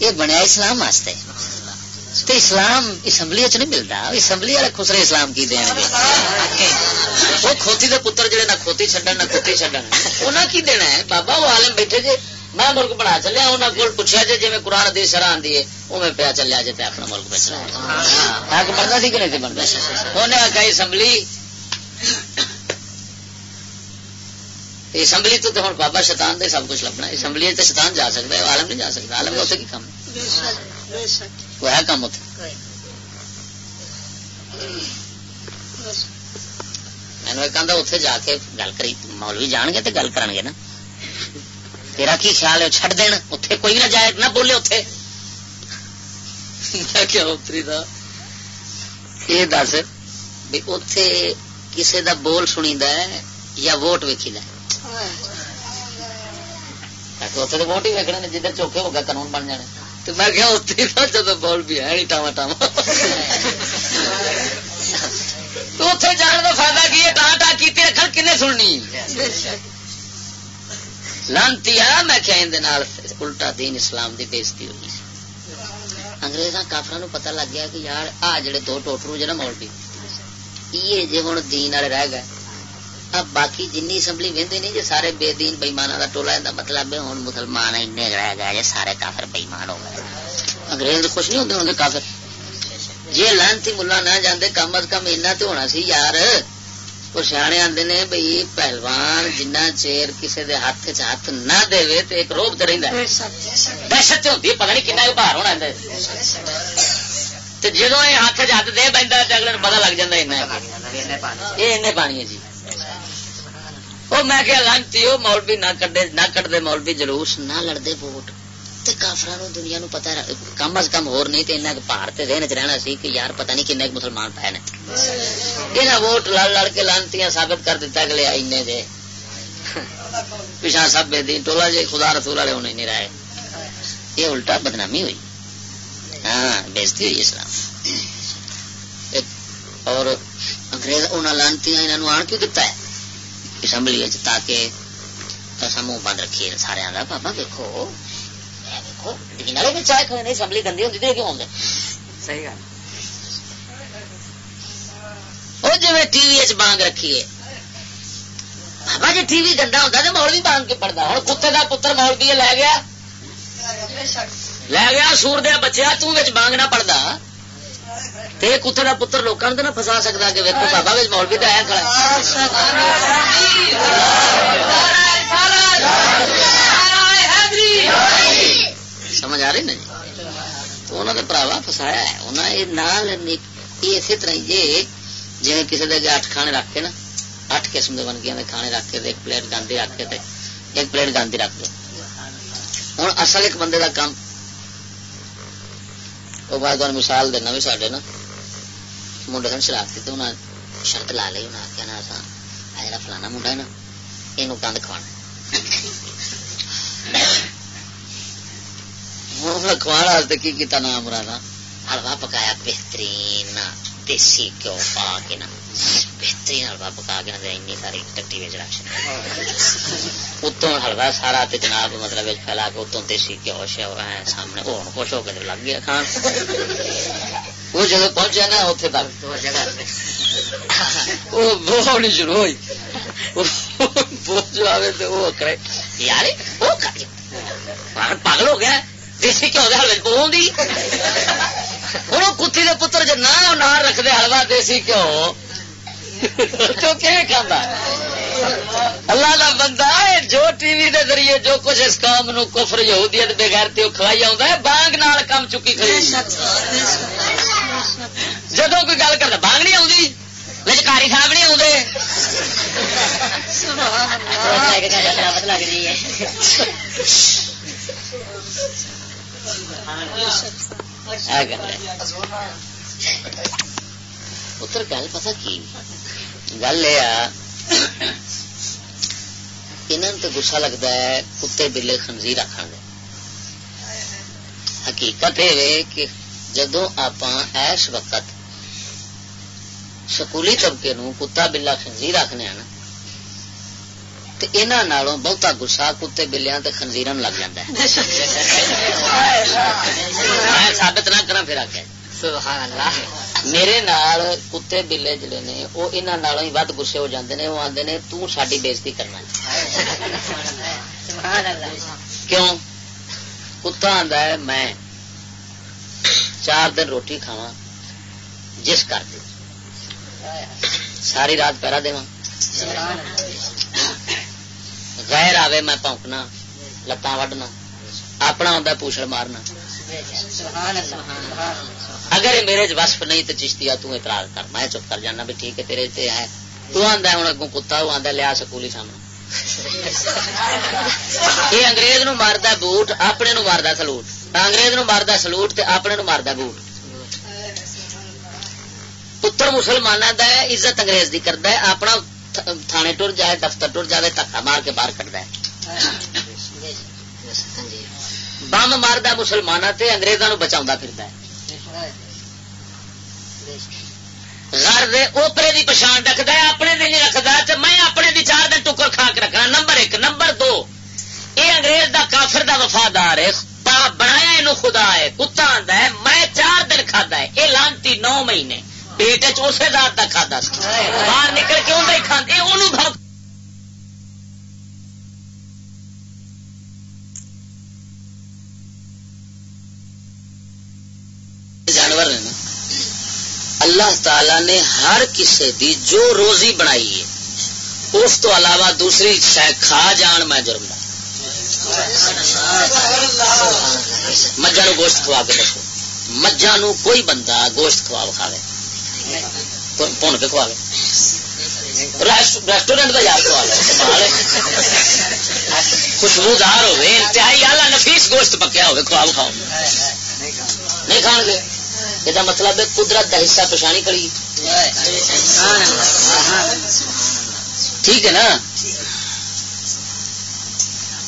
یہ بنیا اسلام واسطے۔ تو اسلام اسمبلی چ نہیں ملتا اسمبلی والے خسرے اسلام کی دین گے وہ کھوتی دے پتر جڑے نہ کھوتی چڈن نہ کھوتی چڈن انہیں کی دینا ہے؟ بابا وہ عالم بیٹھے جی میں ملک بنا چلیا انہوں کو پوچھا جی جی قرآن دی سر آدھی ہے وہ میں پیا چلیا جی پہ اپنا ملک بچنا حق بنتا سی کہ نہیں بنتا انہیں آخا اسمبلی اسمبلی تو ہوں بابا شیطان دے سب کچھ لبنا اسمبلی تو شیطان جا سکتا ہے، عالم نہیں جا سکتا عالم کا اتنے کی کام وہ ہے کام اتنے میں اتنے جا کے گل کری مولوی جان گے تو گل کر گے نا؟ تیرا کی خیال ہے؟ چھڈ دین اتنے کوئی نہ جائے نہ بولے اتنے کیا اتری دا؟ یہ دس بھی اتے کسی دا بول سنی یا ووٹ ویکھی د اتنے تو ووٹ ہی ویکنا جدھر چوکھے ہوگا قانون بن جانے تو میں کیا اتنے جب بول بھی ہے نہیں ٹاوا ٹاوا اتے جان کا فائدہ کی ہے؟ ٹان ٹان کی رکھ کن سننی؟ لانتی میں کیا اندر الٹا دین اسلام کی بےزتی ہوئی اگریزاں کافر پتا لگ گیا کہ یار، آ جڑے دو ٹوٹرو جا مولوی یہ جی ہوں دین والے رہ گئے۔ اب باقی جن اسمبلی وہدے نہیں جی سارے بے دین بےمانا کا ٹولا مطلب ہے ہوں مسلمان رہ گئے جی سارے کافر بےمان ہو گئے انگریز خوش نہیں ہوتے ہوں کافر۔ جی لانتی ملا نہ جانے کم از کم اینا تو ہونا سی یار۔ وہ سیانے آتے نے بھائی پہلوان جنہ چیر کسی دے ہاتھ چ ہاتھ نہ دے تو ایک روب تو رہتا دہشت ہوتی ہے پتا نہیں کن باہر ہونا جدو یہ ہاتھ چ ہاتھ دے پہ اگلے پتا لگ جا یہ پانی ہے جی۔ وہ میں کہ لانتی وہ مولوی نہ کڈے نہ کٹتے مولوی، جلوس نہ لڑتے ووٹ۔ کافر دنیا نو پتا کم از کم ہور نہیں تو پہاڑ سے رہنے چ رہنا سی کہ یار پتہ نہیں کن مسلمان پے نے یہ ووٹ لڑ لڑ کے لانتی ثابت کر دیتا اگلے آئی دے۔ پچھا سب بے دین ٹولا جی خدا رسول والے ہونے نہیں رہے۔ یہ الٹا بدنامی ہوئی۔ ہاں بےزتی ہوئی اسلام۔ اور انگریز انہوں لانتی انہوں آن کیوں دتا ہے؟ اسمبلی تاکہ منہ بند رکھیے سارے بابا دیکھو دین والے بھی چائے کھڑے نہیں اسمبلی گندی ہوتی کیوں آدھے صحیح گل وہ جی ٹی وی بانگ رکھیے بابا جی ٹی وی گندا ہوتا تو مول بھی بانگ کے پڑتا ہوں کتے کا پتر مول بھی لے گیا لے گیا سور دیا بچیا تانگ نہ پڑتا کتے کا پتر لوگوں نے نہ فسا سکتا کہ ویکو بابا بچ مول بھی تو آیا کھڑا سمجھ آ رہی نا جی؟ تو انہوں نے پراوا فسایا ہے۔ انہیں یہ اسی طرح جی جی کسی کے اٹھ کھانے رکھ کے نا، اٹھ قسم کے بنگیاں کھانے رکھ کے ایک پلیٹ گاندھی رکھ کے ایک پلیٹ گاندھی رکھ دو۔ ہوں اصل ایک بندے کا کام وہ بات تمہیں مثال دینا بھی سڈے نا منڈے سن شرارتی تو انہیں شرط لا لی انہیں آخیا نا جڑا فلانا منڈا ہے نا یہ گند کھوانا واسطے کی کیتا نام رانا حلوا پکایا بہترین دیسی گیو پا کے نا بہترین حلوا پکا کے نا ساری ٹٹی بچ رکھ اتوں حلوا سارا جناب مطلب پھیلا کے اتوں دیسی گیو شو سامنے وہ خوش ہو کے لگ گیا کھان۔ وہ جب پہنچا نا اتنے تک وہ ہونی شروع ہوئی۔ جو آئے تو وہ کرے۔ یار وہ پاگل ہو گیا۔ دیسی گھیو کے حلوے بہو دی؟ ہوں کتی کے پتر جب نہ رکھ دے حلوا دیسی گھیو تو کھانا اللہ کا بندہ جو ٹی وی دے ذریعے جو کچھ اس کام نو کفر یہودیت بغیر تے کھوائی آؤں ہے، بانگ نال کم چکی کھڑی۔ جدو کوئی گل کرتا، بانگ نہیں آؤں لچکاری صاحب نہیں آتے لگ رہی ہے پتر گل پتا کی گل یہ تو گسا لگتا ہے کتے بلے خنزیر آخر دے حقیقت یہ کہ جدو آپ اس وقت سکولی طبقے نو کتا بلا خنزیر آخنے ہیں انہوں بہتا گسا کتے بلیا خنزیر لگ جا سابت نہ کرا پھر آ میرے نال کتے بلے جڑے نے وہ انہوں ہی ود گسے ہو جاتے ہیں وہ آدھے نے تاری بےزتی کرنا کیوں؟ کتا آدھا ہے میں چار دن روٹی کھاوا جس کر دے ساری رات پہرا دوا غیر آوے میں پونکنا لتاں وڈنا اپنا آتا پوچھڑ مارنا۔ اگر میرے وسف نہیں تو چشتی تو اعتراض کر، میں چپ کر جانا بھی ٹھیک ہے، تیرے تے ہے۔ تو آتا ہوں اگوں کتا وہ آتا لیا سکولی سامنے۔ یہ انگریز نو ماردا بوٹ، اپنے نو ماردا سلوٹ۔ انگریز نو ماردا سلوٹ تے اپنے نو ماردا بوٹ۔ پتر مسلمان دا ہے، عزت انگریز دی کردا ہے، اپنا تھانے ٹر جائے، دفتر ٹر جائے دکا مار کے باہر کٹتا ہے۔ بم مارد مسلمان سے اگریزوں بچا پھر گھر دے اوپرے دی پچھان رکھتا ہے، اپنے دی نہیں رکھتا تو میں اپنے دی چار دن ٹکر کھا کے رکھنا۔ نمبر ایک، نمبر دو یہ انگریز دا کافر دا وفادار ہے بنایا یہ خدا ہے، کتا آتا ہے، میں چار دن کھدا ہے۔ یہ لانتی نو مہینے پیٹ چوسے دار کا کھدا باہر نکل کے اندر ہی کھانے انہوں اللہ تعالی نے ہر کسی دی جو روزی بنائی ہے، اس تو علاوہ دوسری شاید کھا جان میں جرم مجھا نو گوشت کھوا کے دسو۔ مجھا نو کوئی بندہ گوشت کھوا کھاوے پن کے کھوا ریسٹورینٹ کا یار کھوا لے خوشبودار ہوے انتہائی آلہ نفیس گوشت پکیا ہوے کھوا کھاؤ۔ نہیں کھان گے۔ یہ مطلب ہے قدرت کا حصہ پچھانی کری ٹھیک ہے نا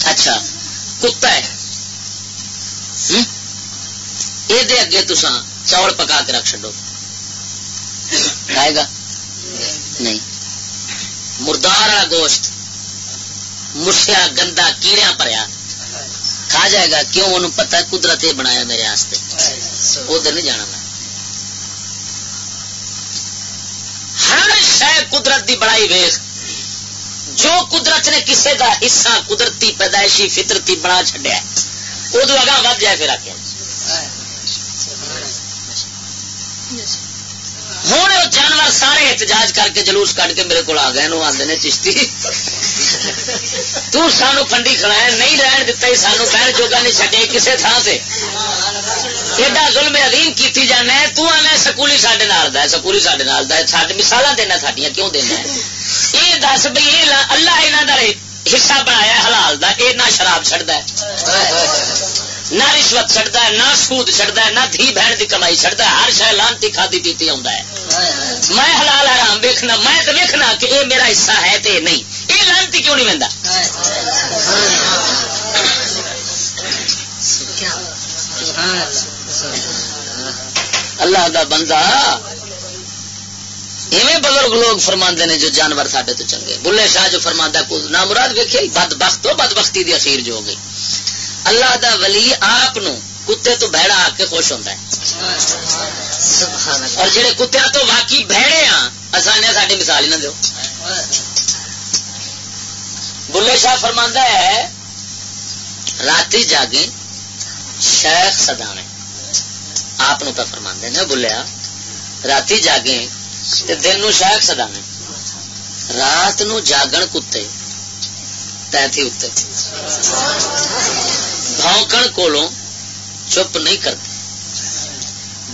اچھا کتا ہے یہ اگے تسا چاول پکا کے رکھ چڈو کھائے گا نہیں مردار والا گوشت مرسیا گندا کیڑیا پریا کھا جائے گا کیوں انہوں پتا قدرت بنایا میرے ادھر نہیں جانا میں ہے قدرت دی بڑائی ویخ جو قدرت نے کسے دا حصہ قدرتی پیدائشی فطرتی بنا چڈیا ادو اگاں ود جائے پھر آ کے ہاں۔ ہوں وہ جانور سارے احتجاج کر کے جلوس کٹ کے میرے کو آ گئے آدھے نے چشتی۔ تانو فنڈی کھڑایا نہیں رہن دتا ہی سانو بہن جوگا نہیں چڈے کسی تھان سے؟ ایڈا ظلم عظیم کیتی جانا ہے، تو آنا سکولی سڈے نال ہے، سکولی سڈے نال ہے۔ مثال دینا سڈیا کیوں دینا ہے؟ یہ دس بھائی یہ اللہ یہاں کا حصہ بنایا حلال دا، یہ نہ شراب چڑھتا ہے، نہ رشوت چڑھتا ہے، نہ سود چڑھتا ہے، نہ دھی بہن کی کمائی چڑھتا ہے، ہر شہ لانتی کھادی پیتی آ میں حلال حرام ویکنا میں تو ویکنا کہ یہ میرا حصہ ہے تو نہیں۔ یہ لانتی کیوں نہیں بنتا اللہ دا بندہ ایویں بزرگ لوگ فرما نے جو جانور سڈے تو چنگے۔ بلے شاہ جو فرما نہ مراد ویکے بد بخت بد بختی دی اخیر جو ہو گئی۔ اللہ دا ولی آپ کتے تو بہڑا آ کے خوش ہوتا ہے۔ اور جہے کتیا تو واقعی بہڑے ہاں آسانیاں ساری مثال ہی نہ دو بلے شاہ فرما ہے، رات جاگے شیخ سدا آپ پہ فرما نے بولیا رات جاگے دن نو شیخ سدا رات نو جاگن کتے تھی اتنے بھونکن کولوں چپ نہیں کرتے.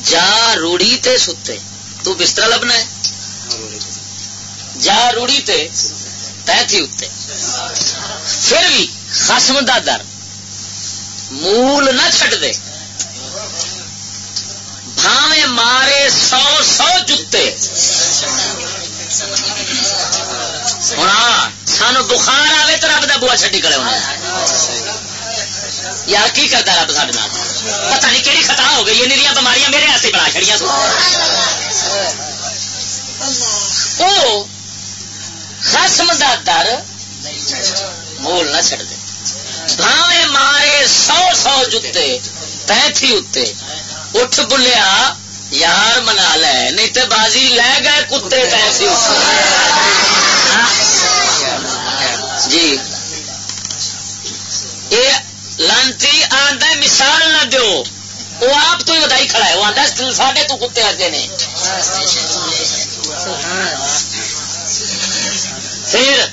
جا روڑی تے ستے۔ تو بستر لبنا ہے۔ جا روڑی تے تھی اتنے پھر بھی خسم دا در۔ مول نہ چھٹ دے۔ بھاوے مارے سو سو جتے۔ ہوں سانو بخار آئے تو رب کا بوا چڈی کرے ہونا یار کی کرتا رب سڈے پتا نہیں کہڑی خطا ہو گئی نیری بماریاں میرے ہاتھ بنا چڑیا خسم کا در مول نہ چڑ دے۔ بھاوے مارے سو سو جتے تھی اتنے اٹھ بلیا یار منا لے نہیں تو بازی لے گئے کتے تھی جی۔ یہ لانتی آدھا مثال نہ دو۔ وہ آپ تو ہی بدائی کھڑا ہے۔ وہ آدھا ساڈے تو کتے آتے نے پھر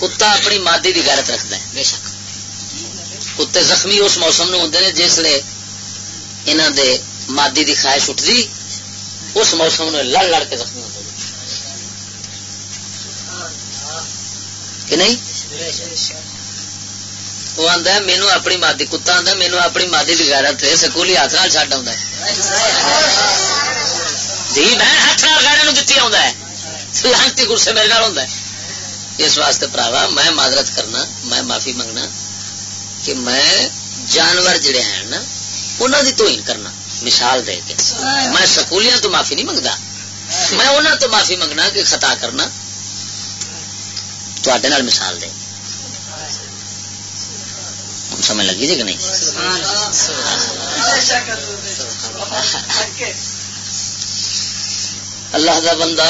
کتا اپنی مادی کی غیرت رکھتا ہے، بے شک۔ کتے زخمی اس موسم میں ہوتے ہیں جس لیے انہوں دے مادی کی خواہش اٹھتی، اس موسم میں لڑ لڑ کے زخمی ہوتے کہ نہیں؟ وہ آتا مینو اپنی مادی کتا آتا مینو اپنی مادی کی غیرت سکولی ہاتھ نال چڈ آ ہاتھ نال گہرے آ لانتی میرے نال ہوتا ہے اس واسطے پراوا میں معذرت کرنا میں معافی منگنا کہ میں جانور جڑے ہیں نا انہوں توہین کرنا مثال دے کے میں سکولیاں تو معافی نہیں منگتا میں انہوں تو معافی منگنا کہ خطا کرنا تے مثال دے سمجھ لگی جی کہ نہیں؟ اللہ کا بندہ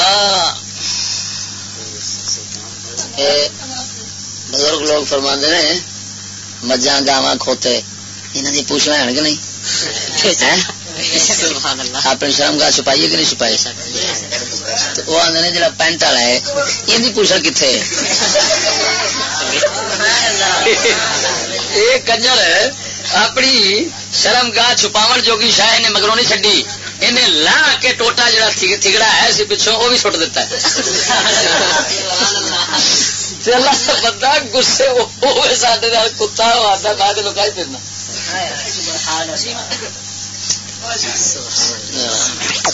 بزرگ لوگ فرما نے مجھا گاوا کھوتے یہاں کی پوچھنا ہے کہ نہیں؟ اپنی شرم گاہ چھپائیے کہ نہیں چھپائی؟ وہ آدھے جا پینٹ والا ہے، یہ پوچھا کتنے یہ کنجر اپنی شرم گاہ چھپاو جوگی شاہ نے مگروں نہیں چڈی انہیں لا کے ٹوٹا جڑا تھگڑا ہے سی پچھوں وہ بھی سٹ دیتا ہے۔ بندہ گسے کتا آتا میں لکائی پھرنا۔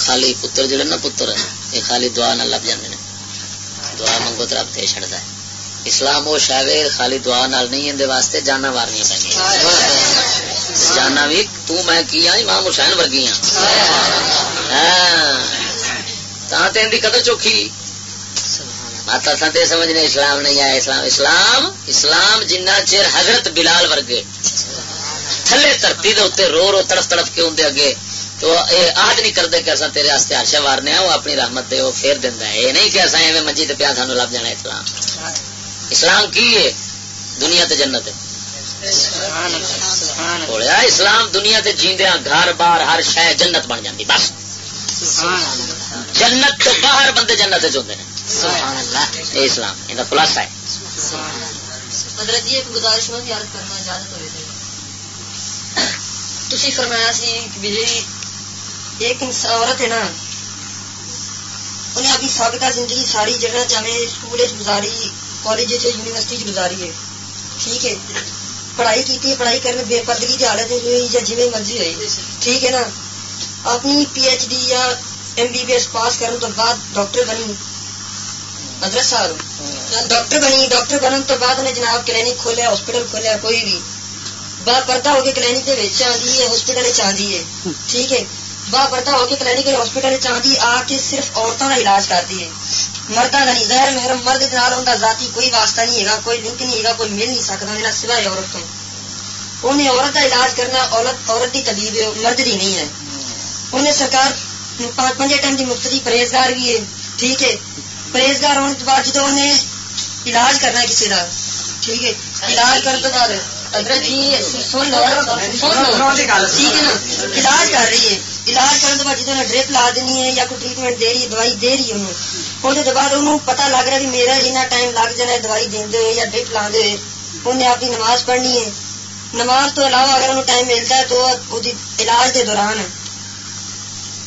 خالی پتر جڑے نا پتر، یہ خالی دعا نہ لب جاندے نے۔ دعا منگو تو رب دے چڑھتا ہے۔ اسلام وہ شاویر خالی دعا نال نہیں، اندے واسطے جانا مارنی پہ جانا بھی تو میں کیا ہاں، امام حسین ورگی ہاں۔, ہاں۔ تے دی قدر چوکھی۔ ماتا تھا تے سمجھنے اسلام نہیں آیا۔ اسلام اسلام اسلام جنہ چیر حضرت بلال ورگے۔ تھلے دھرتی دے اتنے رو رو تڑف تڑف کے اندر اگے۔ تو یہ آج نہیں کرتے کہ اصا تیرے آستے ہرشا مارنے وہ اپنی رحمت دے، وہ پھیر دینا ہے۔ یہ نہیں کہ اصا ایویں منجی تے پیا سانو لب جانا اسلام۔ اسلام کی ہے؟ دنیا تے جنت ہے۔ بولیا اسلام دنیا تے جیندیا گھر بار ہر شہ جنت بن جاتی بس۔ جنت تو باہر بندے جنت چاہتے ہیں اسلام یہ خلاصہ ہے۔ حضرت جی ایک گزارش میں یاد کرنا اجازت ہوئے تھے۔ تھی فرمایا سی بجلی جی، ایک عورت ہے نا، انہیں اپنی سابقہ زندگی ساری جگہ چاہے، اسکول گزاری کالج یونیورسٹی گزاری ہے۔ ٹھیک ہے پڑھائی کی پڑھائی کرنے بے پردگی کی حالت ہوئی یا جی مرضی ہوئی ٹھیک ہے نا؟ اپنی پی ایچ ڈی یا ایم بی بی ایس پاس کرنے تو بعد ڈاکٹر بنی حضرت صاحب ڈاکٹر بنی ڈاکٹر بننے تو بعد نے جناب کلینک کھولیا ہاسپٹل کھولیا کوئی بھی۔ با پردہ ہو کے کلینک آدھی ہے ہاسپٹل چاہیے ہے۔ ٹھیک ہے؟ با پردہ ہو کے کلینک ہاسپٹل چاہیے آ کے صرف عورتوں کا علاج کرتی ہے۔ مردہ کا نہیں غیر محرم مرد کے ذاتی کوئی واسطہ نہیں ہے کوئی لنک نہیں ہے کوئی مل نہیں سکتا انہیں سوائے عورت تو۔ انہیں عورت کا علاج کرنا عورت عورت کی طبیب ہے، مرد کی نہیں ہے۔ انہیں سرکار پنجے ٹائم کی مفت پرہیزگار بھی ہے، ٹھیک ہے۔ پرہیزگار ہونے کے بعد جدو انہیں علاج کرنا ہے کسی کا ٹھیک ہے۔ علاج کرنے کے بعد جی سن لو ٹھیک ہے نا۔ علاج کر رہی ہے۔ علاج کرنے کے بعد جدو ڈرپ لا دینی ہے یا کوئی ٹریٹمنٹ دے رہی ہے، دوائی دے رہی ہے انہوں ہونے بعد انہوں پتا لگ رہا بھی میرا اتنا ٹائم لگ جانا ہے دوائی دے ہوئے یا ڈرپ لا دے انہیں اپنی نماز پڑھنی ہے نماز تو علاوہ اگر انہوں ٹائم ملتا ہے تو علاج کے دوران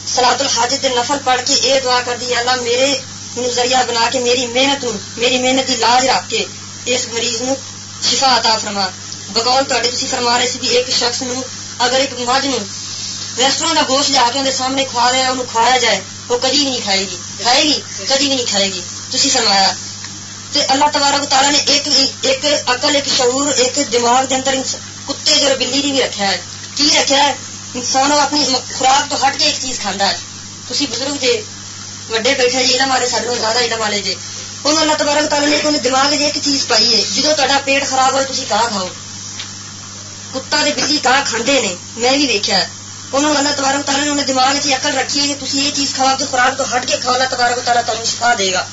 سلاد الحاجت نفل پڑھ کے یہ دعا کر دی اللہ میرے نو ذریعہ بنا کے میری محنت نو میری محنت کی لاج رکھ کے اس مریض نو شفا عطا فرما بقول تھی فرما رہے سی ایک شخص نو اگر ایک مجھ نو ریسٹورینٹ کا گوشت جا کے سامنے کھا لیا انہوں کھایا جائے وہ کدی بھی نہیں کھائے گی۔ کھائے گی کدی بھی نہیں کھائے گی۔ تھی فرمایا۔ تے اللہ تبارک تعالیٰ نے ایک ایک عقل، ایک شعور، ایک دماغ کے اندر کتے جو بلی بھی رکھا ہے۔ کی رکھا ہے؟ انسان اپنی خوراک تو ہٹ کے ایک چیز کھانا ہے۔ تھی بزرگ جی وڈے بیٹھے جی علم والے سارے زیادہ علم والے جی انہوں اللہ تبارک تعالیٰ نے دماغ ایک چیز پائی ہے۔ جدو تا پیٹ خراب ہوئے تھی کہاں کھاؤ؟ کتا دے بلی کہاں کھاندے نے؟ میں بھی ویکیا انہوں اللہ تبارک تعالیٰ نے انہیں دماغ چ اکل رکھی ہے کہ تھی یہ چیز کھاؤ تو خوراک تو ہٹ کے کھاؤ، اللہ تبارک تعالیٰ تمہیں شفا دے گا۔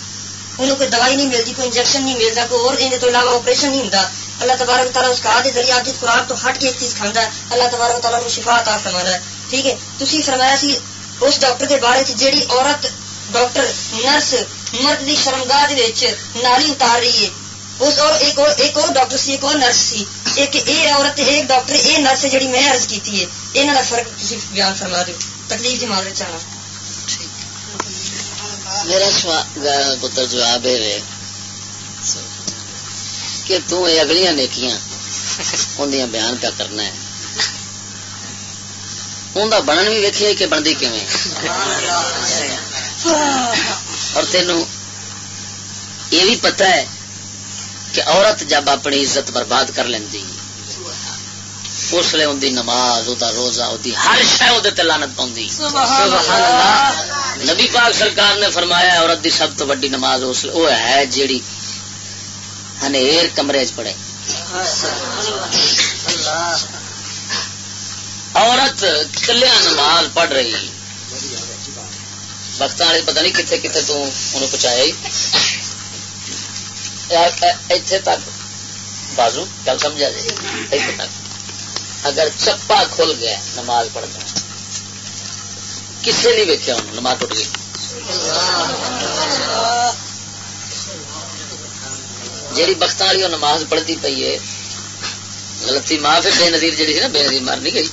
انہوں کوئی دوائی نہیں ملتی، کوئی انجیکشن نہیں ملتا، کوئی اور ان تو علاوہ آپریشن نہیں ہوتا۔ اللہ تبارک تعالیٰ اس کا ذریعے آپ کی خوراک تو ہٹ کے ایک چیز کھانا ہے، اللہ تبارک تعالیٰ نے شفا عطا فرمانا ہے۔ ٹھیک ہے؟ تھی فرمایا سی، اس ڈاکٹر کے بارے جیڑی عورت ڈاکٹر، نرس، مرد کی شرمگاہ نالی اتار رہی ہے۔ اس اور ایک اور ایک اور ڈاکٹر سی، ایک اور نرس سی۔ ایک اے عورت ایک ڈاکٹر اے نرس ہے جڑی میں عرض کیتی ہے۔ انہاں دا فرق بیان فرما دیو۔ تکلیف دی معذرت چاہنا میرا پتر جواب ہے کہ تو یہ اگلیاں نیکیاں اندیاں بیان پہ کرنا ہے۔ اندر بنن بھی ویکھے کہ بنتی کیویں۔ اور تینوں یہ بھی پتا ہے کہ عورت جب اپنی عزت برباد کر لینی اس لیے ان نماز وہ روزہ وہ ہر شہ لانت پاؤں نبی پاک سرکار نے فرمایا عورت دی سب تو ویڈی نماز وہ ہے جیڑی ہنیر کمرے چ پڑے۔ عورت کلیا نماز پڑھ رہی۔ وقت والے پتہ نہیں کتنے کتنے تو انہوں پہنچایا اتنے تک۔ بازو گل سمجھا جی؟ اتنے تک۔ اگر چپا کھل گیا، نماز پڑھنا کسے نہیں ویکیا انہوں نماز ٹوٹ گئی۔ جیڑی بخت والی وہ نماز پڑھتی پی ہے، غلطی معاف ہے بے نظیر جی سی نا، بے نظیر مار نہیں گئی۔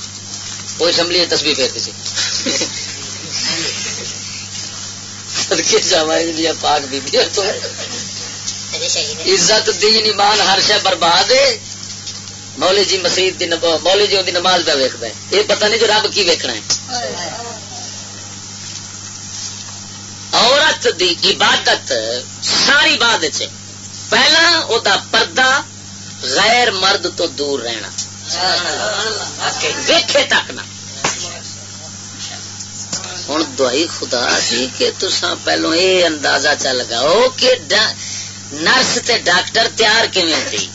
وہ اسمبلی تسبیح پھیرتی سی۔ پاک بی تو عزت دین ایمان، ہر شہ برباد ہے۔ مولی جی مسیح مولی جی دی نماز پہ ویکد یہ پتہ نہیں جو رب کی ویکنا ہے۔ عورت دی عبادت ساری بعد پہلا وہ پردہ غیر مرد تو دور رہنا۔ ویکھے تک نہ۔ ہوں دوائی خدا دی کہ تسا پہلو یہ اندازہ چل لگاؤ کہ نرس تے ڈاکٹر تیار کیویں تھی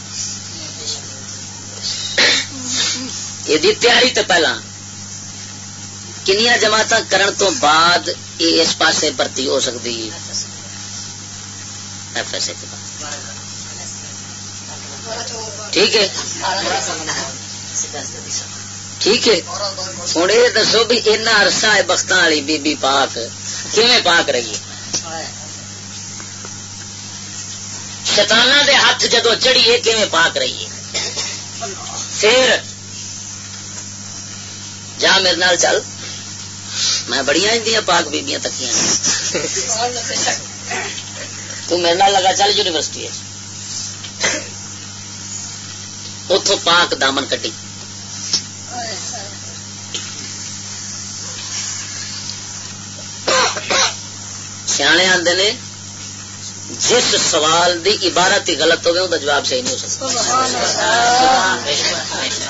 یہ تیاری تو پہلا۔ کنیا جماعت کرن تو بعد یہ اس پاسے بھرتی ہو سکتی۔ ایف ایس ٹھیک ہے؟ ٹھیک ہے؟ ہوں یہ دسو بھی ایسا عرصہ ہے بخت والی بی بی پاک۔ کیون پاک رہی شتانا دے ہاتھ جدو چڑی ہے کیون پاک رہی ہے؟ پھر جا میرے نال چل۔ میں بڑی اندیا پاک بیبیاں تکیاں۔ تو میرے نال لگا چل یونیورسٹی ہے۔ اتو پاک دامن کٹی سیانے آدھے نے، جس سوال دی عبارت ہی غلط ہوگی وہ جواب صحیح نہیں ہو سکتا۔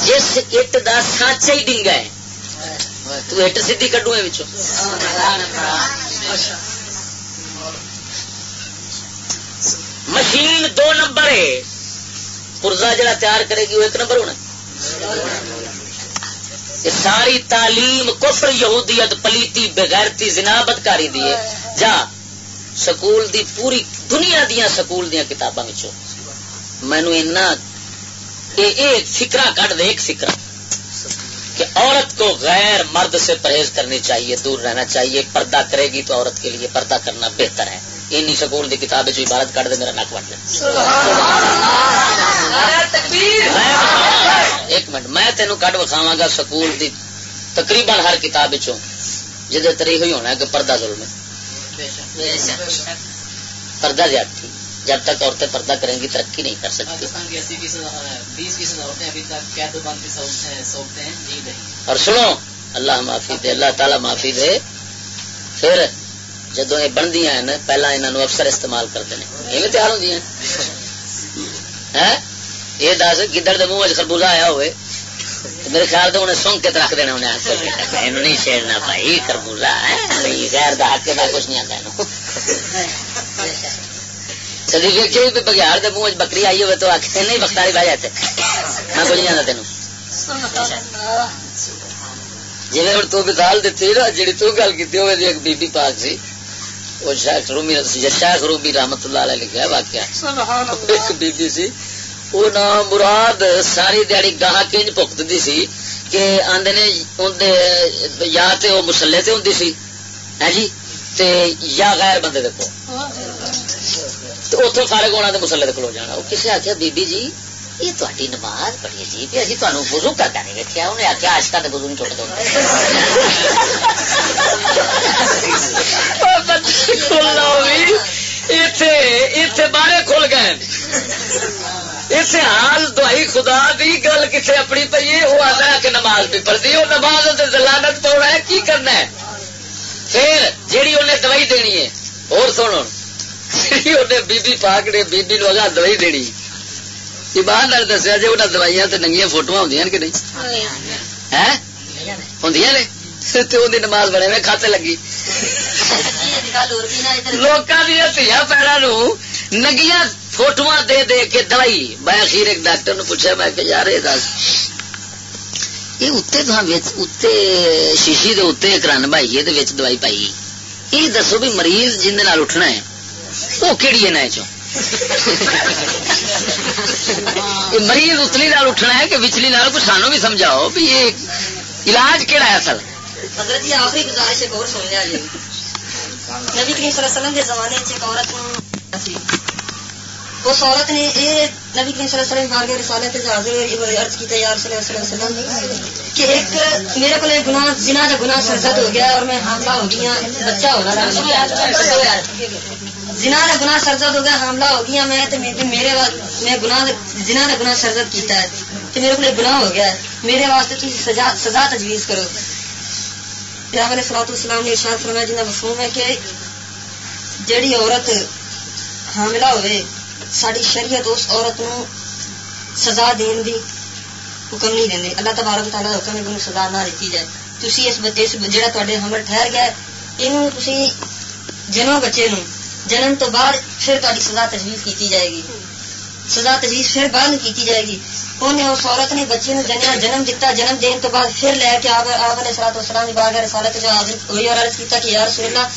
جس اٹ دا سچ ہی ڈنگا ہے۔ تو سی کڈو ہے مشین دو نمبر ہے پرزا جڑا تیار کرے گی وہ ایک نمبر ہونا ساری تعلیم کفر یہودیت پلیتی بغیرتی زنابت کاری دی جا سکول دی پوری دنیا دیا سکول دیا کتاباں مینو ایک فکرا کٹ دے ایک فکرا کہ عورت کو غیر مرد سے پرہیز کرنی چاہیے دور رہنا چاہیے پردہ کرے گی تو عورت کے لیے پردہ کرنا بہتر ہے۔ این سکول کی کتاب جو عبارت کٹ دے میرا نک بٹ ایک منٹ میں تینوں کٹ وکھاوا گا سکول دی تقریباً ہر کتاب جی تری ہوئی ہونا ہے کہ پردہ ظلم ہے۔ پردہ زیادتی جب تک عورتیں پردہ کریں گی ترقی نہیں کر سکتی۔ اور سنو اللہ معافی دے اللہ تعالی معافی دے۔ پھر جدو یہ بنتی ہیں پہلا انہوں افسر استعمال کرتے ہیں۔ یہ تیار ہوں یہ دس گدڑ کے منہ خربوزہ آیا ہوئے میرے خیال سے انہیں سونگ کے رکھ دینا انہیں نہیں چھیڑنا بھائی خربوزہ غیر دہا کے کچھ نہیں آتا ویکے بھی بگیار کے منہ بکری آئی ہوئے تو آخر نہیں بختاری بہ جاتے میں کچھ نہیں آتا تین جی ہوں تو مثال دیتی نا جی تو گل کی ہوئے ایک بی بی پاک سی وہ شاخ رومی شاخ رومی رحمت اللہ علیہ لکھا ہے واقعہ۔ ایک بی بی سی وہ نام مراد ساری دیہی گاہ کنج پکتی سی کہ آدھے نے یا تے وہ مسلے تے ہوں سی۔ ہے جی؟ تے یا غیر بندے دیکھو تو اتوں فارغ ہونا تو مسلے کلو جانا۔ وہ کسی آخیا بی بی جی یہ تاری نماز بڑی عجیب ہے ابھی تمہیں بزو کرتا نہیں ویکیا انہیں آخیا آج تک بزو نہیں ٹوٹ دو بارے کھل گئے۔ اتنے حال دوائی خدا دی، گل کتنے اپنی پی ہے، وہ آتا ہے کہ نماز بھی پڑھتی وہ نماز لانت پاؤنا ہے، کی کرنا ہے؟ پھر جیڑی انہیں دوائی دینی ہے، اور سنو۔ جی انہیں بی بی پاک نے بی بی نو اگا دوائی دینی ایمان نال دسیا جی انہیں دوائیاں تے ننگیاں فوٹو ہوں کہ نہیں ہے نے دی نماز بڑے میں کھاتے لگی پیڑا نو نگیاں فوٹو دے دے کے دوائی میں اخیر ایک ڈاکٹر نو پوچھا میں کہ یار یہ دس یہ اتنے اتنے شیشی دے اتنے کرن بھائی یہ دوائی پائی یہ دسو بھی مریض جن اٹھنا ہے وہ کہڑی ہے نئے چو مریض اتلی نال اٹھنا ہے کہ وچلی نال کو سانو بھی سمجھاؤ بھی یہ علاج کہڑا ہے اصل؟ حضرت جی آخری گزارش ایک اور سن لیا جی۔ نبی کریم صلی اللہ علیہ وسلم کے زمانے ایک عورت اس عورت نے یہ نبی کریم صلی اللہ علیہ وسلم بارگاہ رسالت سے حاضر عرض کی تھی تیار صلی اللہ علیہ وسلم کہ ایک میرے کو گناہ، زنا کا گناہ سرزد ہو گیا اور میں حاملہ ہو گیا ہاں، بچہ ہو رہا زنا کا گناہ سرزد ہو گیا، حاملہ ہو گیا ہاں، میں تو میرے میں گناہ زنا کا گناہ سرزد کیتا ہے کہ میرے کو گناہ ہو گیا ہے۔ میرے واسطے تھی سزا سزا تجویز کرو۔ پیغمبر علیہ الصلوۃ والسلام نے ارشاد فرمایا جنہ مفہوم ہے کہ جڑی عورت حاملہ ہوئے ساری شریعت اس عورت نو سزا دین دی حکم نہیں دیں اللہ تبارک تعالیٰ حکم ہے سزا نہ دیتی جائے۔ تھی اس بچے جہاں تے حمل ٹھہر گیا یہ جنم بچے نو جنم تو بعد پھر تاری سزا تجویز کی جائے گی۔ سزا تجویز پھر بعد کی جائے گی۔ انہیں اس عورت نے بچے نو جنیا جنم دیتا جنم دین تو بعد پھر لے کے آپ علیہ سلاد وسلام باغ رسالت جو حاضر ہوئی اور عرض کیتا کہ یا رسول اللہ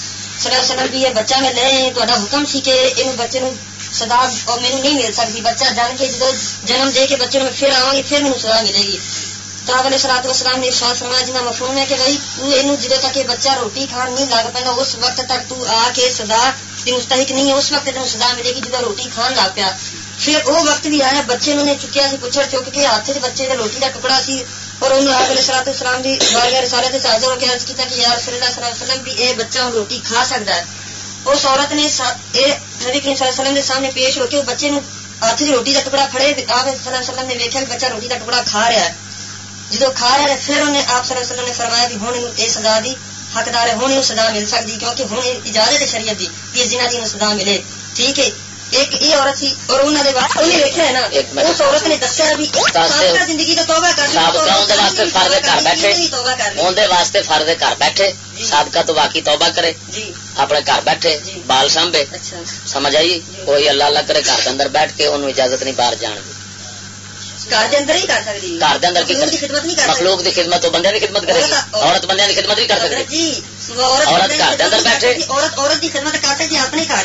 صلی اللہ علیہ وسلم بھی یہ بچہ میں لے تو حکم سی کہ ان بچے نو سزا اور میرے نہیں مل سکتی۔ بچہ جان کے جدو جنم دے کے بچے میں پھر آؤں گی پھر مجھے سزا ملے گی۔ تو آپ علیہ سلاط وسلام نے شاد فرمایا جنا مفہوم ہے کہ بھائی، تو جدو تک یہ بچہ روٹی کھان نہیں لگ پہ اس وقت تک تو آ کے سزا کی مستحق نہیں ہے۔ اس وقت تین سزا ملے گی جدو روٹی کھان لگ پیا۔ پھر وہ وقت بھی آیا، بچے نے چکیا سی، پچھڑ چک کے ہاتھ سے بچے کا روٹی کا ٹکڑا سی اور انہوں آپ علیہ سلاط اسلام کی بارگاہ رسالے سے حاضر ہو کے عرض کیا کہ یار صلی اللہ علیہ وسلم بھی یہ بچہ روٹی کھا سکتا ہے۔ اس عورت نے نبی کریم صلی اللہ علیہ وسلم کے سامنے پیش ہو کے بچے ہاتھ سے روٹی کا ٹکڑا پھڑے آپ صلی اللہ علیہ وسلم نے دیکھا کہ بچہ روٹی کا ٹکڑا کھا رہا ہے۔ جدو کھا رہا ہے پھر انہیں آپ صلی اللہ علیہ وسلم نے فرمایا کہ ہوں یہ سزا دی، حقدار ہے ہوں سزا مل سکتی کیونکہ ہوں اجازت ہے شریعت دی کہ جنہ دی سزا ملے۔ ٹھیک ہے؟ ایک یہ عورت سی اور انہوں نے بعد انہیں دیکھا ہے نا اس عورت نے دسیا بھی زندگی کا توبہ کر واسطے فرد گھر بیٹھے۔ سابقہ تو باقی توبہ کرے۔ جی۔ اپنے گھر بیٹھے جی۔ بال سانبے اچھا۔ سمجھ آئی؟ کوئی اللہ اللہ کرے گھر اندر بیٹھ کے انہوں اجازت نہیں باہر جان دی۔ مخلوق کی خدمت بندے کی خدمت کرے عورت بندے کی خدمت بھی کر سکتی۔ جی، عورت گھر اندر بیٹھے۔ عورت کی خدمت کر سکتی اپنے گھر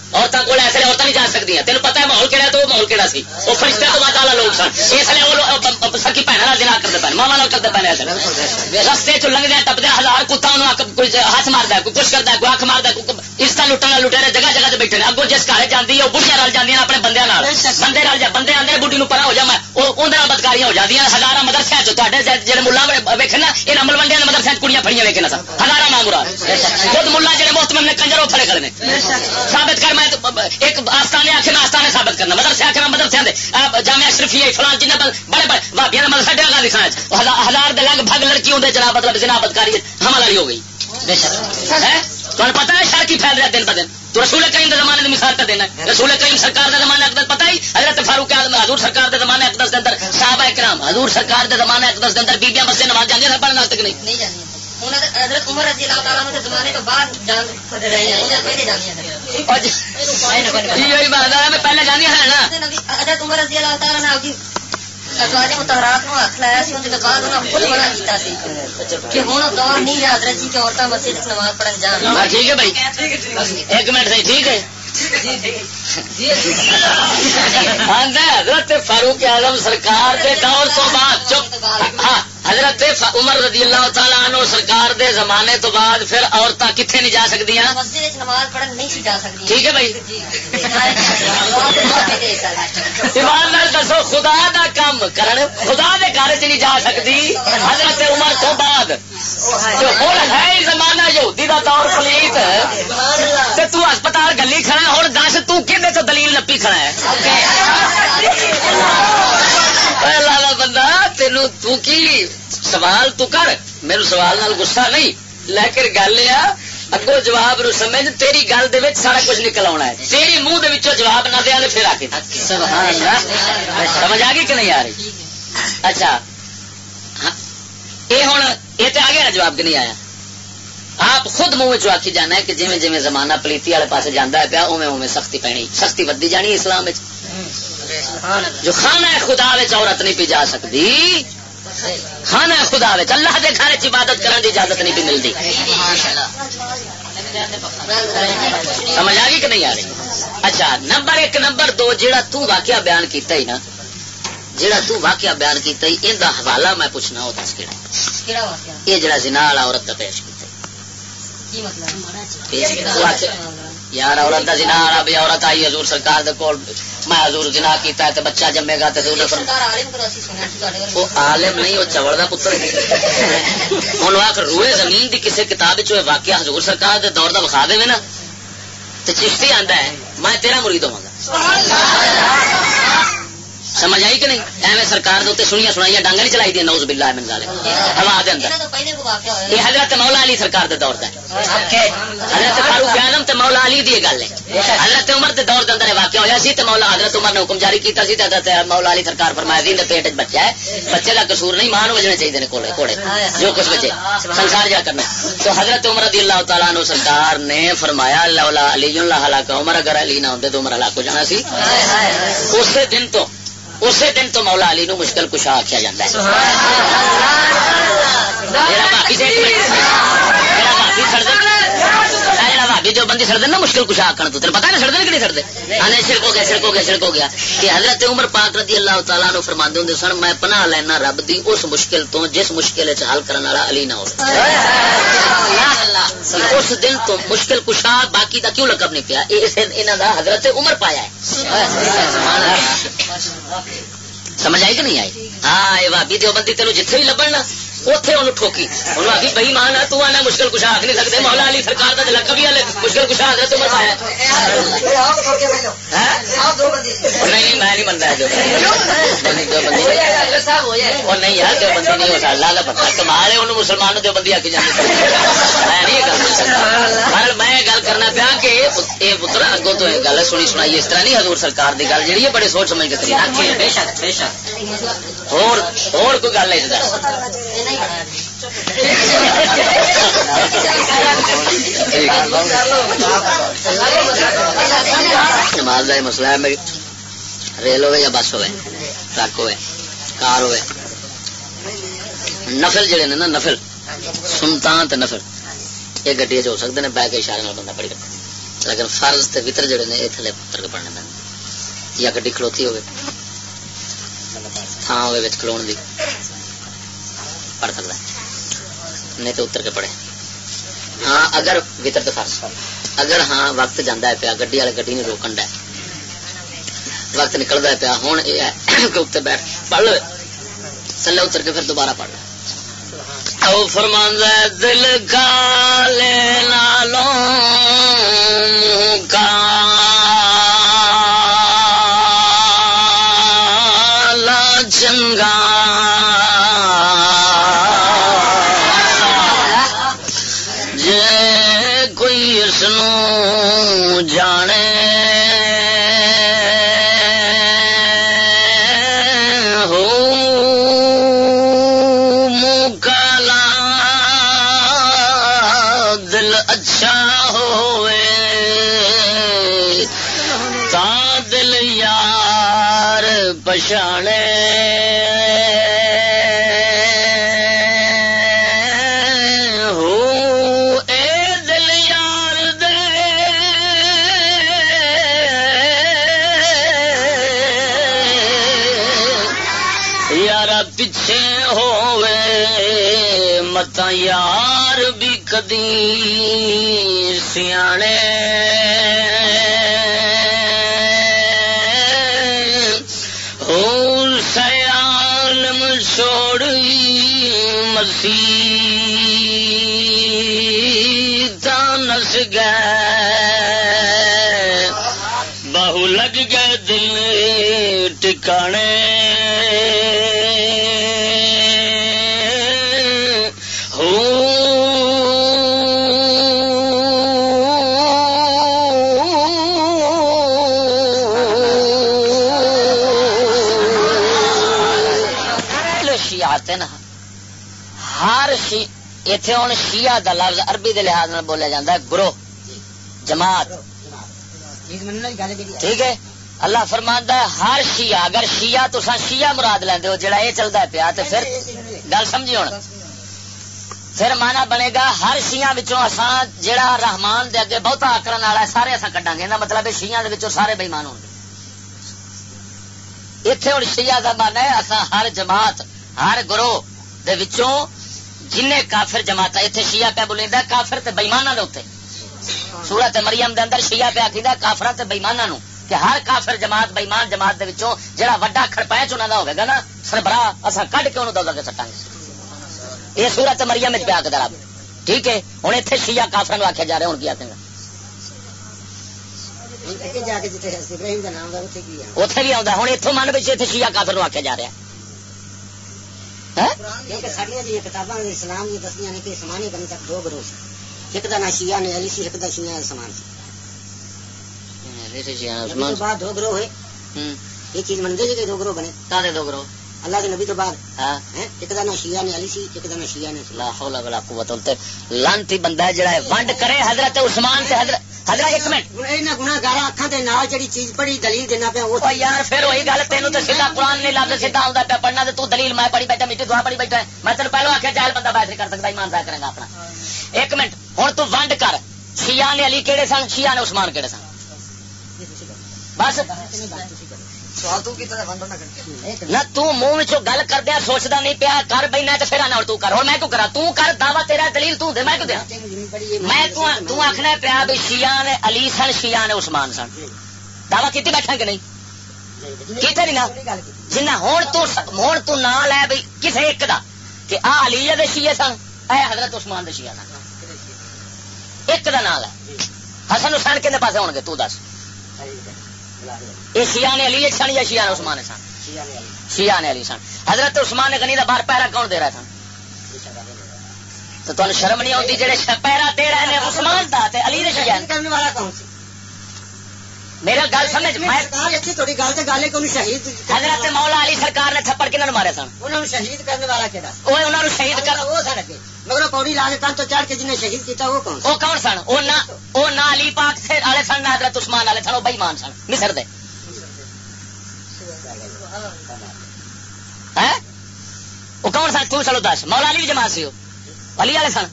عورتوں کو ایسے عورتیں نہیں جا سکتی تین پتا ہے ماحول کہڑا تو وہ ماحول کہڑا سی۔ وہ فرشتے تو بعد والا لوگ سن۔ اس لیے وہ سکی بھن والا دن کرتے پہ ماما کرتے پہ رستے چ لنگ دیا ٹپدے ہزار کتا ہاتھ مارتا ہے، کوئی کچھ کرتا ہے، کوئی اک مارتا ہے اس کا لٹنا لٹے جگہ جگہ سے بیٹھے ہیں اگوں جس گھر جاتی ہے، وہ بڑھیا رل جی اپنے بندے بندے رل جا بندے آتے بڑھی نو پرا ہو جا، میں اندر بدکاریاں ہو جاتی ہیں ہزار مدرسے جی ملا ویکے نا یہ نمبر ونڈیا مدرسے کڑیاں فڑیاں ویکے نا سر ہزار مانگورا خود ملا جہاں محتم نے کنجر، وہ پڑے کھڑے ثابت کر میں ایک آستانے آخر میں آستانے ثابت کرنا، مدرسے آخر میں مدرسے دے جامع اشرفی فلان جن بڑے بڑے بھابیا مدرسہ ڈیا گا دکھانا ہزار دے لگ بھگ لڑکی ہوں جناب مطلب جناب بدکاری حمل والی ہو گئی۔ تمہیں پتا ہے شرکی پھیل رہا دن ب دن؟ تو رسول کریم کے زمانے کی مثال کر دینا رسول کریم سرکار کے زمانے اقدس پتا ہی؟ حضرت فاروق آدم حضور سرکار کے زمانے اقدس کے اندر صحابہ کرام حضور سرکار کے زمانے اقدس کے اندر بیبیاں بسے نماز جانے سر پڑھنے تک نہیں؟ حضرت عمر رضی اللہ تعالیٰ کے زمانے تو بعد جان رہے ہیں پہلے جانی ہے نا حضرت عمر رضی اللہ تعالیٰ نے ازواج متحرات نو ہاتھ لایا سی اندر بعد انہاں خود منع کیتا سی کہ ہن دور نہیں ہے حضرت جی کہ عورتاں مسجد وچ نماز پڑھن جان ہاں ٹھیک ہے بھائی ایک منٹ صحیح ٹھیک ہے حضرت فاروق اعظم سرکار کے دور تو بعد چپ ہاں حضرت عمر رضی اللہ تعالیٰ عنہ سرکار دے زمانے تو بعد پھر عورتیں کتنے نہیں جا سکتی مسجد نماز پڑھن نہیں سی جا سکتی ٹھیک ہے بھائی؟ جی ایمان دسو خدا دا کام کرن خدا دے گھر چ نہیں جا سکتی حضرت عمر تو بعد۔ جو ہوں ہے زمانہ یہودی دا دور پلیت تے تو ہسپتال گلی کھڑا ہوں دس تو تو دلیل نپی کھڑا ہے؟ بندہ تینوں تو کی سوال تو کر میرے سوال نال غصہ نہیں لیکن گل یہ اگو جواب نو سمجھ تیری گل دے وچ سارا کچھ نکل آنا ہے تیری منہ دے وچوں جواب نہ دیا تے پھر آ کے سبحان اللہ سمجھ آ گئی کہ نہیں آ رہی اچھا یہ ہوں یہ تو آ گیا نا جواب کہ نہیں آیا آپ خود منہ چ آخی جانا ہے کہ جی جی زمانہ پلیتی والے پاس جانا ہے پیا اوے اوے سختی پینی سختی ودی جانی اسلام جو خانہ خدا عورت نہیں پی جا سکتی خانہ خدا اللہ دے گھر عبادت کرنے کی اجازت نہیں پی ملتی سمجھ آ گئی کہ نہیں آ رہی؟ اچھا نمبر ایک نمبر دو تو واقعہ بیان کیتا ہی نا تو واقعہ بیان کیتا ہی ان دا حوالہ میں پوچھنا وہ دس واقعہ؟ یہ جڑا زنا والا عورت دا پیش کیتا کی مطلب؟ یار عورت دا زنا والا بھی عورت آئی حضور سرکار دے کول۔ میں حضور زنا کیتا ہے تے بچہ جمے گا تے حضور عالم نہیں وہ چوڑ دا پتر ہوں آخ روئے زمین دی کسی کتاب چ واقعہ حضور سرکار دے دور دا وکھا دے نا۔ تے چشتی آندا ہے میں تیرا مرید ہوں سمجھ آئی کہ نہیں؟ ایویں سرکار دے سنیا سنائی ڈانگا نہیں چلائی دی نوز باللہ من ذالک۔ ہوا دے اندر یہ حضرت مولا علی سرکار دے دور دا ہے۔ حضرت فاروق اعظم تے مولا علی دی گل ہے۔ حضرت عمر دے دور دے اندر واقعہ ہویا سی تے مولا حضرت عمر نے حکم جاری کیتا سی تے حضرت مولا علی سرکار فرمایا دین دے پیٹ وچ بچہ ہے۔ بچے دا قصور نہیں ماں نو وجنے چاہیے نے کولے کوڑے۔ جو کچھ بچے۔ سنسار جا کرنا۔ تو حضرت عمر رضی اللہ تعالیٰ عنہ سرکار نے فرمایا لولا علی اللہ ہلاک عمر اگر علی نہ ہوندے تو عمر ہلاک ہو جانا سی۔ اسی دن تو اسی دن تو مولا علی نو مشکل کشا آخیا ہے۔ میرا منٹ میرا باقی بھابی جو بندی سڑتے نا مشکل کشا آخر تو۔ تیرے پتا نہیں سڑتے کہ نہیں سڑتے؟ آنے شرک ہو گیا شرک ہو گیا شرک ہو گیا۔ کہ حضرت عمر پاک رضی اللہ تعالیٰ نو فرما ہوں سن میں پناہ لینا رب دی اس مشکل تو جس مشکل چ حل کرنے والا علی نہ ہو۔ اس دن تو مشکل کشا باقی دا کیوں لقب نہیں پیا؟ انہوں دا حضرت عمر پایا ہے۔ سمجھ آئی کہ نہیں آئی؟ ہاں یہ بھابی دیو بندی تینوں جتھے بھی لبن نا۔ اوتھے انہوں ٹھوکی۔ انہوں آخی بئی مان ہے تو آنا مشکل کچھ آخ نہیں سکتے۔ مولا علی سرکار کا ہی والے مشکل کچھ آخر تو مت آیا نہیں نہیں میں نہیں جو نہیں یار جو بندی نہیں ہو سکتا اللہ کمال ہے انہوں جو بندی میں نہیں گل کر سکتا۔ میں گل کرنا پیا کہ یہ پتر اگوں تو گل سنی سنائی اس طرح نہیں حضور سرکار کی گل جہی ہے بڑے سوچ سمجھ کے طریقے بے شک بے شک اور اور کوئی گل نہیں نماز کا مسئلہ ہے میری ریل ہوئے یا بس ہوئے، ٹرک ہوئے، کار ہوئے۔ نفل جڑے نے نا، نفل سنتان تے نفل، یہ گڈی ہو سکتے ہیں بہ کے اشارے نال بندہ پڑھی رکھے لیکن فرض تے وطر جڑے نے، یہ تھلے پتر کے پڑھنے پہ یا گڈی کھلوتی ہوئے تھان ہوئے کھلون دی۔ پڑھ سکتا ہے۔ نہیں تو اتر کے پڑھے۔ ہاں اگر وطر تو فرض اگر ہاں وقت جانا ہے پیا، گڈی والے گڈی نے روکن ڈا وقت نکلتا ہے پیا ہوں یہ ہے کہ اتنے بیٹھ، پڑھ لو۔ تھلے اتر کے پھر دوبارہ پڑھ لو۔ او فرمان دل کا لینا لو کا لا چنگا پچھاڑے دل یار پیچھے یار بھی کدی سیانے۔ اتے ہوں شیعہ دا لفظ عربی دے لحاظ بولیا جاتا ہے، گروہ، جماعت۔ ٹھیک ہے؟ اللہ فرمان ہے، ہر شیعہ، اگر شیعہ تو شیعہ مراد لیندے ہو، جڑا یہ چلتا ہے پیا، تو پھر گل سمجھی ہوں پھر مانا بنے گا، ہر شیعہ وچوں اساں جڑا رحمان دے اگے بہتا آکرن والا ہے، سارے اساں کڈاں گے۔ مطلب ہے شیعہ دے وچوں سارے بے ایمان ہوں گے۔ ایتھے ہن شیعہ دا مانا ہے، اساں ہر جماعت، ہر گروہ دے وچوں جن کافر جماعت اتنے شیعہ پہ بولے کافر تے بےمانا دے اتنے سورت مریم دے اندر شیعہ پہ آخر کافر تے بےمانا نو کہ ہر کافر جماعت بےمان جماعت دے وچوں جڑا وڈا کھڑپائے چنا دا ہوگا نا سربراہ اصا کڈ کے انہوں دے سٹاں گے یہ سورت مریم پہ آ کے دراب ٹھیک ہے؟ ہوں اتنے شیعہ کافر نو آخیا جا رہا ہوں کی آخر اتنے بھی آتا ہوں اتوں من بچے اتنے شیعہ کافر نو آخیا جا رہا کتاباں اسلام یہ دسیاں نے کہ سمانی بنی تک دو گروہ ایک دا نا شیعہ نے علی سی ایک دا شیعہ سمان سی۔ بعد دو گروہ ہوئے۔ یہ چیز کہ دو گروہ بنے؟ کہاں دو گروہ؟ اللہ کے نبی تو بعد۔ ایک دا نا شیعہ نے علی سی ایک دا نا شیعہ نے لا حول ولا قوت الا لانتی بندہ ہے جڑا ہے ونڈ کرے حضرت عثمان تے حضرت حضرت ایک منٹ۔ گنا گارا اکھاں تے نال جڑی چیز پڑھی دلیل دینا پیا او یار پھر وہی گل تینو تے سیدھا قران نہیں لفظ سیدھا ہوندا پیا پڑھنا تے تو دلیل میں پڑھی بیٹھا میٹھی دعا پڑھی بیٹھا میں پہلو آکھیا جاہل بندہ کر سکدا ایمان ظاہر کرے گا اپنا۔ ایک منٹ ہن تو ونڈ کر۔ شیعہ نے علی کیڑے سن؟ شیعہ نے عثمان کیڑے سن؟ بس۔ نہ منہ گل کردیا سوچتا نہیں پیا کر تو پھر آنا تو کر۔ میں کیوں کرا تو کر دعوی تیرا دلیل تو دے میں کیوں دیا؟ میں تو آخنا پیا بھی شیعہ نے علی سن شیعہ نے عثمان سن۔ دعوی کی بیٹھا کہ نہیں؟ کیتے نہیں نا؟ جنا ہوں تو ہوں تو نا لے بھائی کسے ایک دا کہ آ علی دے شیعہ سن اے حضرت عثمان دے شیعہ سن۔ ایک دا نام ہے حسن حسین کھنے پاسے ہون گے تو دس۔ یہ شیعہ نے علی سن یا شیعہ نے عثمان سن شیعہ نے علی سن حضرت عثمان غنی دا باہر پیرا کون دے رہا تھا؟ تو تمہیں شرم نہیں آتی جہے پیرا دے رہے ہیں عثمان دا تے علی دے شیعہ کرنے والا کون سی میرا گل سمجھ حضرت مولا علی سرکار نے تھپڑ کنہوں مارے سن۔ شہید کرنے والا کہڑا وہ شہید کر مگر پوڑی لا کے تو چڑھ کے جنہیں شہید کیتا وہ کون وہ کون سن؟ وہ نہ وہ نہ علی پاک سے والے سن نہ حضرت عثمان والے سن وہ بےمان سن مصر دے۔ وہ کون سن؟ تو چلو دس۔ مولا علی بھی جماعت سی علی والے سن۔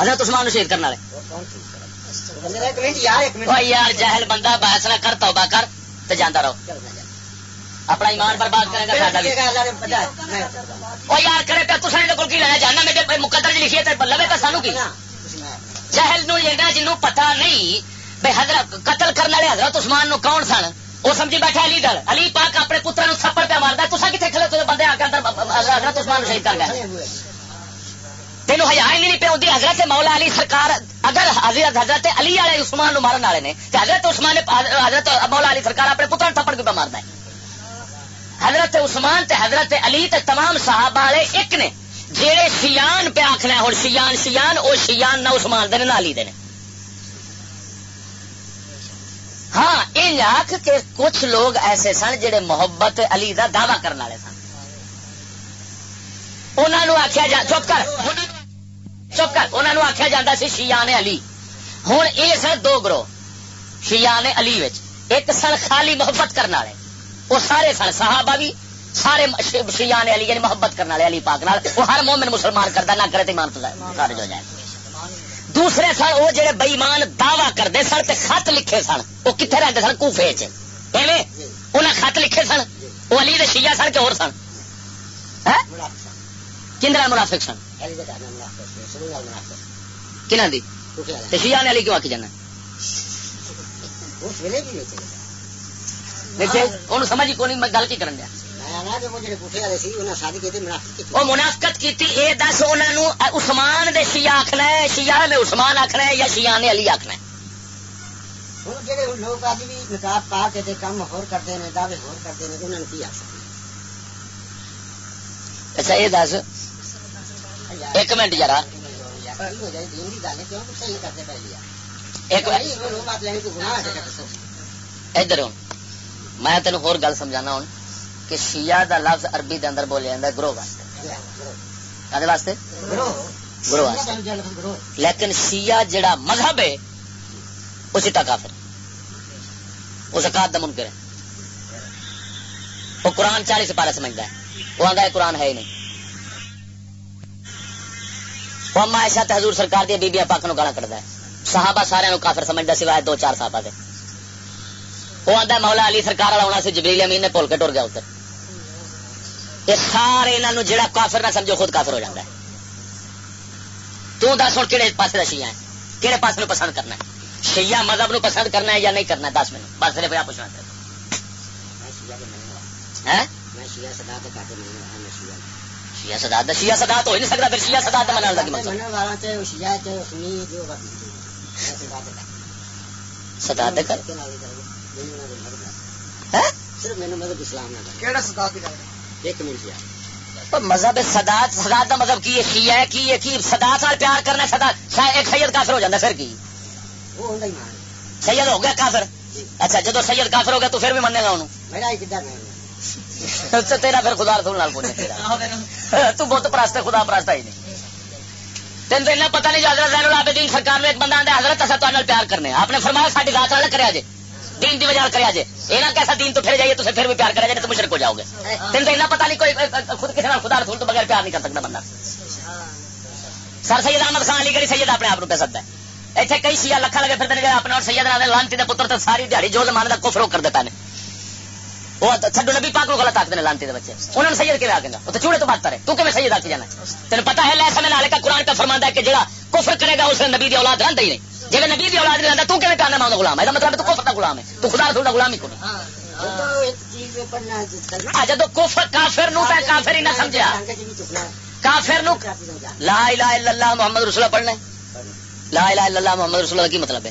حضرت عثمان شہید کرنے والے۔ یار جہل بندہ بحث نہ کر توبہ کر تو جانا رہو۔ اپنا ایمان برباد کرے گا وہ یار کرے پہ تصا کو کی لینا جانا میرے مقدر جی لکھی ہے لوے تو سانو کی؟ جہل نو جنوں پتا نہیں بھائی حضرت قتل کرنے والے حضرت عثمان نو کون سن؟ وہ سمجھی بیٹھا علی گل علی پاک اپنے پتر تھپڑ پہ مارتا تصا کتنے کھلے تو بندے آ کے اندر حضرت عثمان شہید کر گئے۔ تینوں ہزار نہیں پہ ہوتی حضرت مولا علی سرکار، اگر حضرت حضرت علی والے عثمان نو مارن والے نے حضرت عثمان نے حضرت مولا علی سرکار اپنے پتر تھپڑ کیوں پہ مارتا ہے؟ حضرت عثمان تے حضرت علی تے تمام صحابہ والے ایک نے جہے شیان پہ آخنا ہوں شیان شیان وہ شیان نہ عثمان دے نہ علی دے ہاں یہ آخ کہ کچھ لوگ ایسے سن جڑے محبت علی دا دعوی کرنے والے سن۔ انہوں آخیا جا، چپ کر۔ چپ کر۔ انہوں آخیا جا سی شیان علی۔ ہوں یہ سن دو گروہ، شیان علی ایک سن خالی محبت کرنے والے۔ وہ سارے سن صحابہ بھی، سارے شیان علی یعنی محبت کرنے والے علی پاک نال، وہ ہر مومن مسلمان کرتا نہ کرے تو ایمان خارج ہو جائے۔ دوسرے سن وہ جڑے بئیمان دعوی کرتے سن تے خط لکھے سن، وہ کتنے رہتے سن؟ کوفے انہیں خط لکھے سن، وہ علی دے شیعہ سن کہ اور سن؟ ہاں؟ کندرا منافق سن؟ کنہ دی؟ شیعہ نے علی کیوں آکی جانا؟ دیکھے انہوں سمجھ ہی کونی میں گل کی کرن دیا؟ وہ منافقت کیتی اے دس انہوں عثمان دے شیعہ آکھنا ہے شیعہ نے عثمان آکھنا ہے یا شیعہ نے علی آکھنا ہے؟ لوگ اب بھی نکاب پا کے کام ہور کرتے ہیں دعوے ہور کرتے ہیں انہوں نے کی آ سکتے اچھا یہ دس ایک منٹ یار ادھر میں تین ہو گل سمجھانا ہوں کہ شیعہ دا لفظ عربی دے اندر بولیا جاتا گروہ واسطے۔ واسطے؟ گروہ واسطے۔ لیکن شیعہ جڑا مذہب ہے وہ چٹا کافر۔ وہ زکات دا منکر ہے۔ وہ قرآن چالیس پارا سمجھتا ہے۔ وہ آدھا قرآن ہے ہی نہیں۔ وہ اما ایسا حضور سرکار دیا بیبیا پاک نو گالا کرتا ہے۔ صحابہ سارے کافر سمجھتا سوائے دو چار صحابہ دے۔ وہ آدھا مولا علی سرکار والا ہونا سی جبریل امین نے پول کے ٹر گیا اتر۔ یہ سارے انہوں جڑا کافر نہ سمجھو خود کافر ہو جاتا ہے۔ تو دس ہوں کہڑے پاس کا شیعہ ہے کہڑے پاس نو پسند کرنا ہے۔ شیعہ مذہب نو پسند کرنا ہے یا نہیں کرنا ہے؟ دس منٹ۔ بس صرف یہ پوچھنا شیعہ سداد شیعہ سداد ہو نہیں سکتا پھر شیعہ سداد من سداد کر۔ مذہب کا مذہب کی ہے کی کی سداد وال پیار کرنا ایک سید کافر ہو جاتا پھر کی؟ سید ہو گیا کافر؟ اچھا جدو سید کافر ہو گیا تو پھر بھی منے گا انہوں؟ تیرا پھر خدا رسول نال پوچھے تو بہت پرست ہے خدا پرست ہی نہیں۔ تین تو پتا نہیں حضرت زین العابدین سرکار میں ایک بندہ آدھا حضرت اصل تو پیار کرنے آپ نے فرمایا ساری رات والا کرے جے دین دی وجہ کرے جے یہ کیسا دین تو پھر جائیے تو پھر بھی پیار کرے جائے تو مشرک ہو جاؤ گے تین تو پتا نہیں کوئی خود کسی خدا رسول تو بغیر پیار نہیں کر سکتا بندہ۔ سر سید احمد خان علی گڑھی سید اپنے آپ پہ سکتا ہے؟ اتنے کئی شیعہ لکھا لگے پھر اپنے اور سید لانتی کے پتر تو ساری دیہی جو زمانے کا کفر کر دیتا ہے وہ چڈو نبی پاک غلط آخر لانتی دے بچے۔ انہوں نے سید کے آگے وہ تو چوڑے تو بات کرے۔ تو کہ سید آ کے جانا تین پتا ہے لہسا میں کا قرآن کا فرمانا ہے کہ جہاں کفر کرے گا اس نے نبی دی اولاد رہتا ہی نہیں۔ جی نبی دی اولاد نہیں تو کہ کہنا ماں غلام ہے؟ مطلب تو کفر کا غلام ہے۔ تو خدا تھوڑا غلام ہی کو جب کفر کافر نو کافر ہی نہ سمجھا کافر نو لا الہ الا اللہ محمد رسول پڑھنا لا الہ الا اللہ محمد رسول کی مطلب ہے؟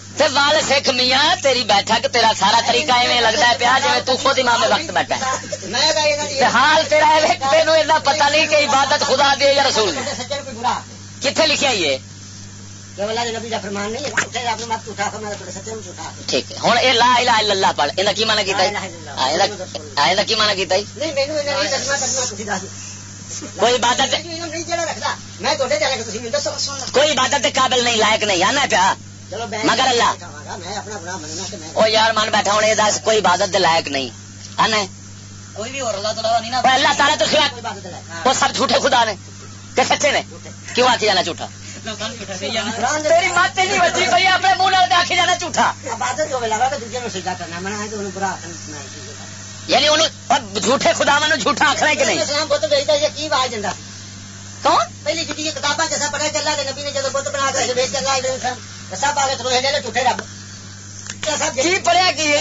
وال سکھ میاں تیری بیٹھک تیرا سارا طریقہ ایویں لگتا ہے پیا جی تو خود امام وقت بیٹھا ہے۔ حال تیرا تینوں ایسا پتا نہیں کہ عبادت خدا دے یا رسول کتنے لکھا یہ ٹھیک ہے۔ ہوں یہ لا الہ الا اللہ پڑھ۔ یہ کی مانا کیا کی مانا کیا کوئی عبادت کوئی عبادت قابل نہیں لائق نہیں آنا پیا۔ مگر اللہ وہ یار من بیٹھا ہوں دس کوئی عبادت لائق نہیں۔ آنا اللہ تعالیٰ تو وہ سب جھوٹے خدا نے۔ کہ سچے نے؟ کیوں جانا جھوٹا؟ اپنے منہ آخی جانا جھوٹا۔ یعنی جھوٹے خدا من جھوٹا آخر کہ نہیں؟ کون؟ پہلی کتابیں جیسا پڑھا چلا نبی نے جب بت بنا کر سب آگے رب پڑھیا کی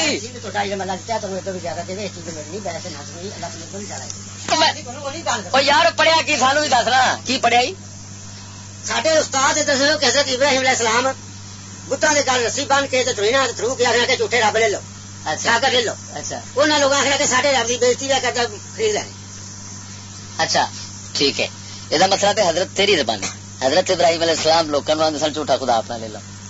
یار پڑھیا کی؟ سانو بھی دسنا کی پڑھیا سڈے استاد دسو ابراہیم علیہ السلام بتان کے گل رسی بن کے تروینا تھرو کے آخر کے جھوٹے رب لے لو اچھا۔ کر لے لو۔ اچھا۔ لوگ آخر رب بےزتی کرتا خرید لیں اچھا ٹھیک ہے۔ مطلب حضرت تیری زبان حضرت ابراہیم علیہ السلام لوگوں سن جھوٹا خدا اپنا لے لو۔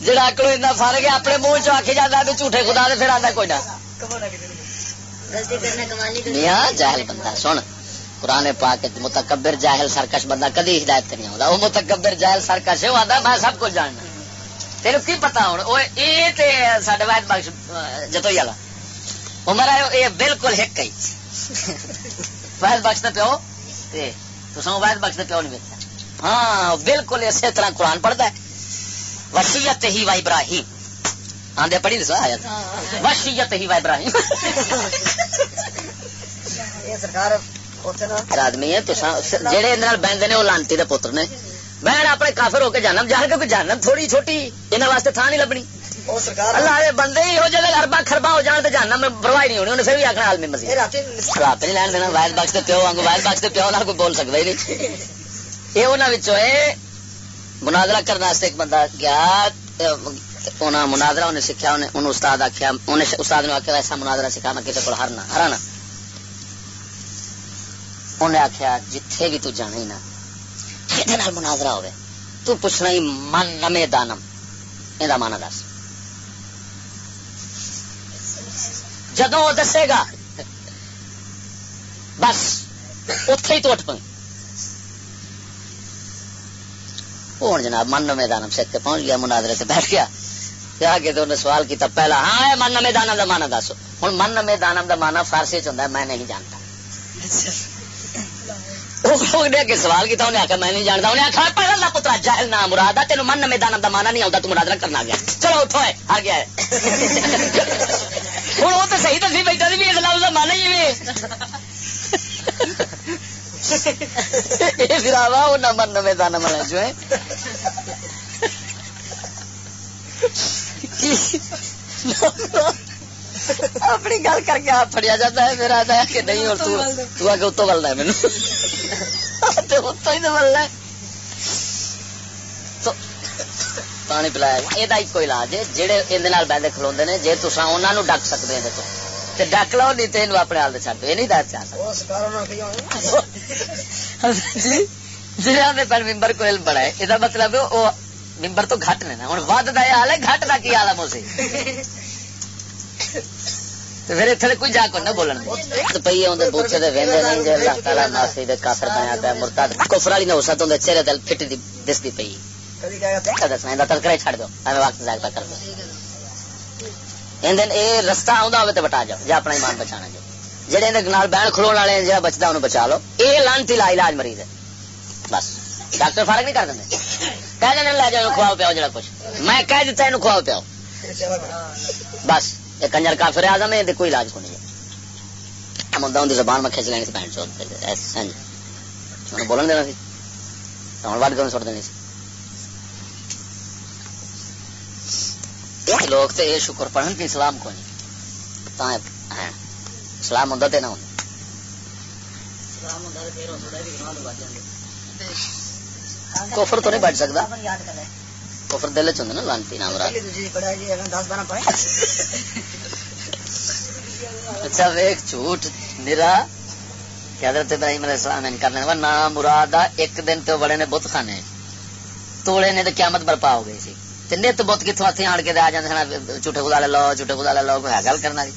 جہاں اکلو اتنا فارغ ہے اپنے منہ چ آخی جاتا بھی جھوٹے خدا دے پھر آتا کوئی نہ جاہل بندہ سن قرآن پاک متکبر جاہل سرکش بندہ کدی ہدایت نہیں آتا وہ متکبر جاہل سرکش ہے آتا میں سب کچھ جاننا کی پتا ہوں یہ سڈے بخش جتوئی والا عمر ہے یہ بالکل ایک ہی بخش کا پیو تو وائد بخش کا پیو نہیں ہاں بالکل اسی طرح قرآن پڑھتا ہے وسیعت ہی و ابراہیم۔ آدھے پڑھی نہیں سو آیا تھا وسیعت ہی و ابراہیم۔ آدمی ہے تو جہے اندر بہن وہ لانتی کے پتر نے۔ بہن اپنے کافر ہو کے جانم جان کے جانم تھوڑی چھوٹی یہاں واسطے تھان نہیں لبنی۔ اللہ بندے ہی ہو جائے اربا خربا ہو جان تو میں بروائی نہیں ہونی انہیں پھر بھی مزید۔ رات نہیں لین دینا وائل بخش کے پیو آگے کے پیو نہ کوئی بول سکتا ہی نہیں۔ یہ انہوں مناظرہ کرنے واسطے ایک بندہ گیا انہیں مناظرہ انہیں سیکھا انہیں انہوں استاد آخیا انہیں استاد نے آخیا ایسا مناظرہ سکھا میں کسی کو ہرنا ہرانا انہیں آخیا جتھے بھی تو جانا ہی نا یہ مناظرہ ہوئے تو پوچھنا ہی، من نمے دانم۔ یہ مانا دس۔ جدو وہ دسے گا، بس اتے ہی تو اٹھ پی ہوں جناب من نمے دانم سیک پہنچ گیا مناظرے سے بیٹھ گیا۔ تو انہیں سوال کیا پہلا ہاں من نمے دانم کا مانا دسو ہوں من نمے دانم کا مانا فارسی چ میں نہیں جانتا۔ کے سوال کیا انہیں میں نہیں جانتا۔ انہیں آخر پہلے اللہ پترا جہل نام مراد ہے تینوں من میدان کا مانا نہیں آتا تو مراد کرنا گیا چلو اٹھو ہے آ گیا ہوں وہ تو صحیح دسی بیٹھا سی بھی اس لفظ کا مانا ہی پھراوا وہ نہ جو ہے۔ اپنی گل کر کے آپ پڑیا جاتا ہے، میرا آتا ہے کہ نہیں، اور تو تو آگے اتو بلنا ہے مینو اتو ہی تو بلنا ہے۔ تو پانی پلایا۔ یہ ایک علاج ہے جہے یہ بہتے کھلو جی تصا انہوں ڈک سکتے ہیں، دیکھو۔ تے ڈک لو نہیں تو یہ اپنے حال چڑھ یہ نہیں دس چاہ جی جی پر ممبر کو علم بڑا ہے۔ یہ مطلب وہ ممبر تو گھٹ نے نا۔ ہوں ود کا حال ہے گھٹ کا کی آلم اسے پھر اتنے کوئی جا کر نہ بولنا پی اندر بوچے دے وہدے نہیں اللہ تعالیٰ معافی دے کافر بنیا پیا مرتاد کفر والی نہ تو چہرے دل فٹ دی دستی پی دسنا چھڑ دو۔ ایویں وقت ضائع کر دو یہ رستہ آتا ہو تو بٹا جاؤ جا اپنا ایمان بچانا جو جہے نال بہن کھلو والے جہاں بچتا انہوں بچا لو یہ لانتی لا علاج مریض ہے بس ڈاکٹر فرق نہیں کر دیں کہہ دیں لے جاؤ کھواؤ پیاؤ جڑا کچھ میں کہہ دیتا یہ کھواؤ پیاؤ بس یہ کنجر کافر آزم ہے کوئی علاج کو نہیں ہے مدعا ان زبان میں کھچ لینی سی پینٹ چوتھ بولن دینا سی ہوں وڈ کر سٹ دینی سی لوگ یہ شکر پڑھن کہ اسلام کو نہیں۔ اسلام ہوں تو نہ ہوں کفر تو نہیں بچ سکتا کفر دل چ نا لانتی نام اچھا ویک جھوٹ۔ نرا کہ حضرت ابراہیم علیہ السلام ان کرنے وا نام مراد ایک دن تو بڑے نے بت خانے توڑے نے تو قیامت برپا ہو گئی سی۔ نت بت کتوں ہاتھی آن کے آ جاتے جھوٹے خدا لے لو جھوٹے خدا لے لو کوئی گل کرنا جی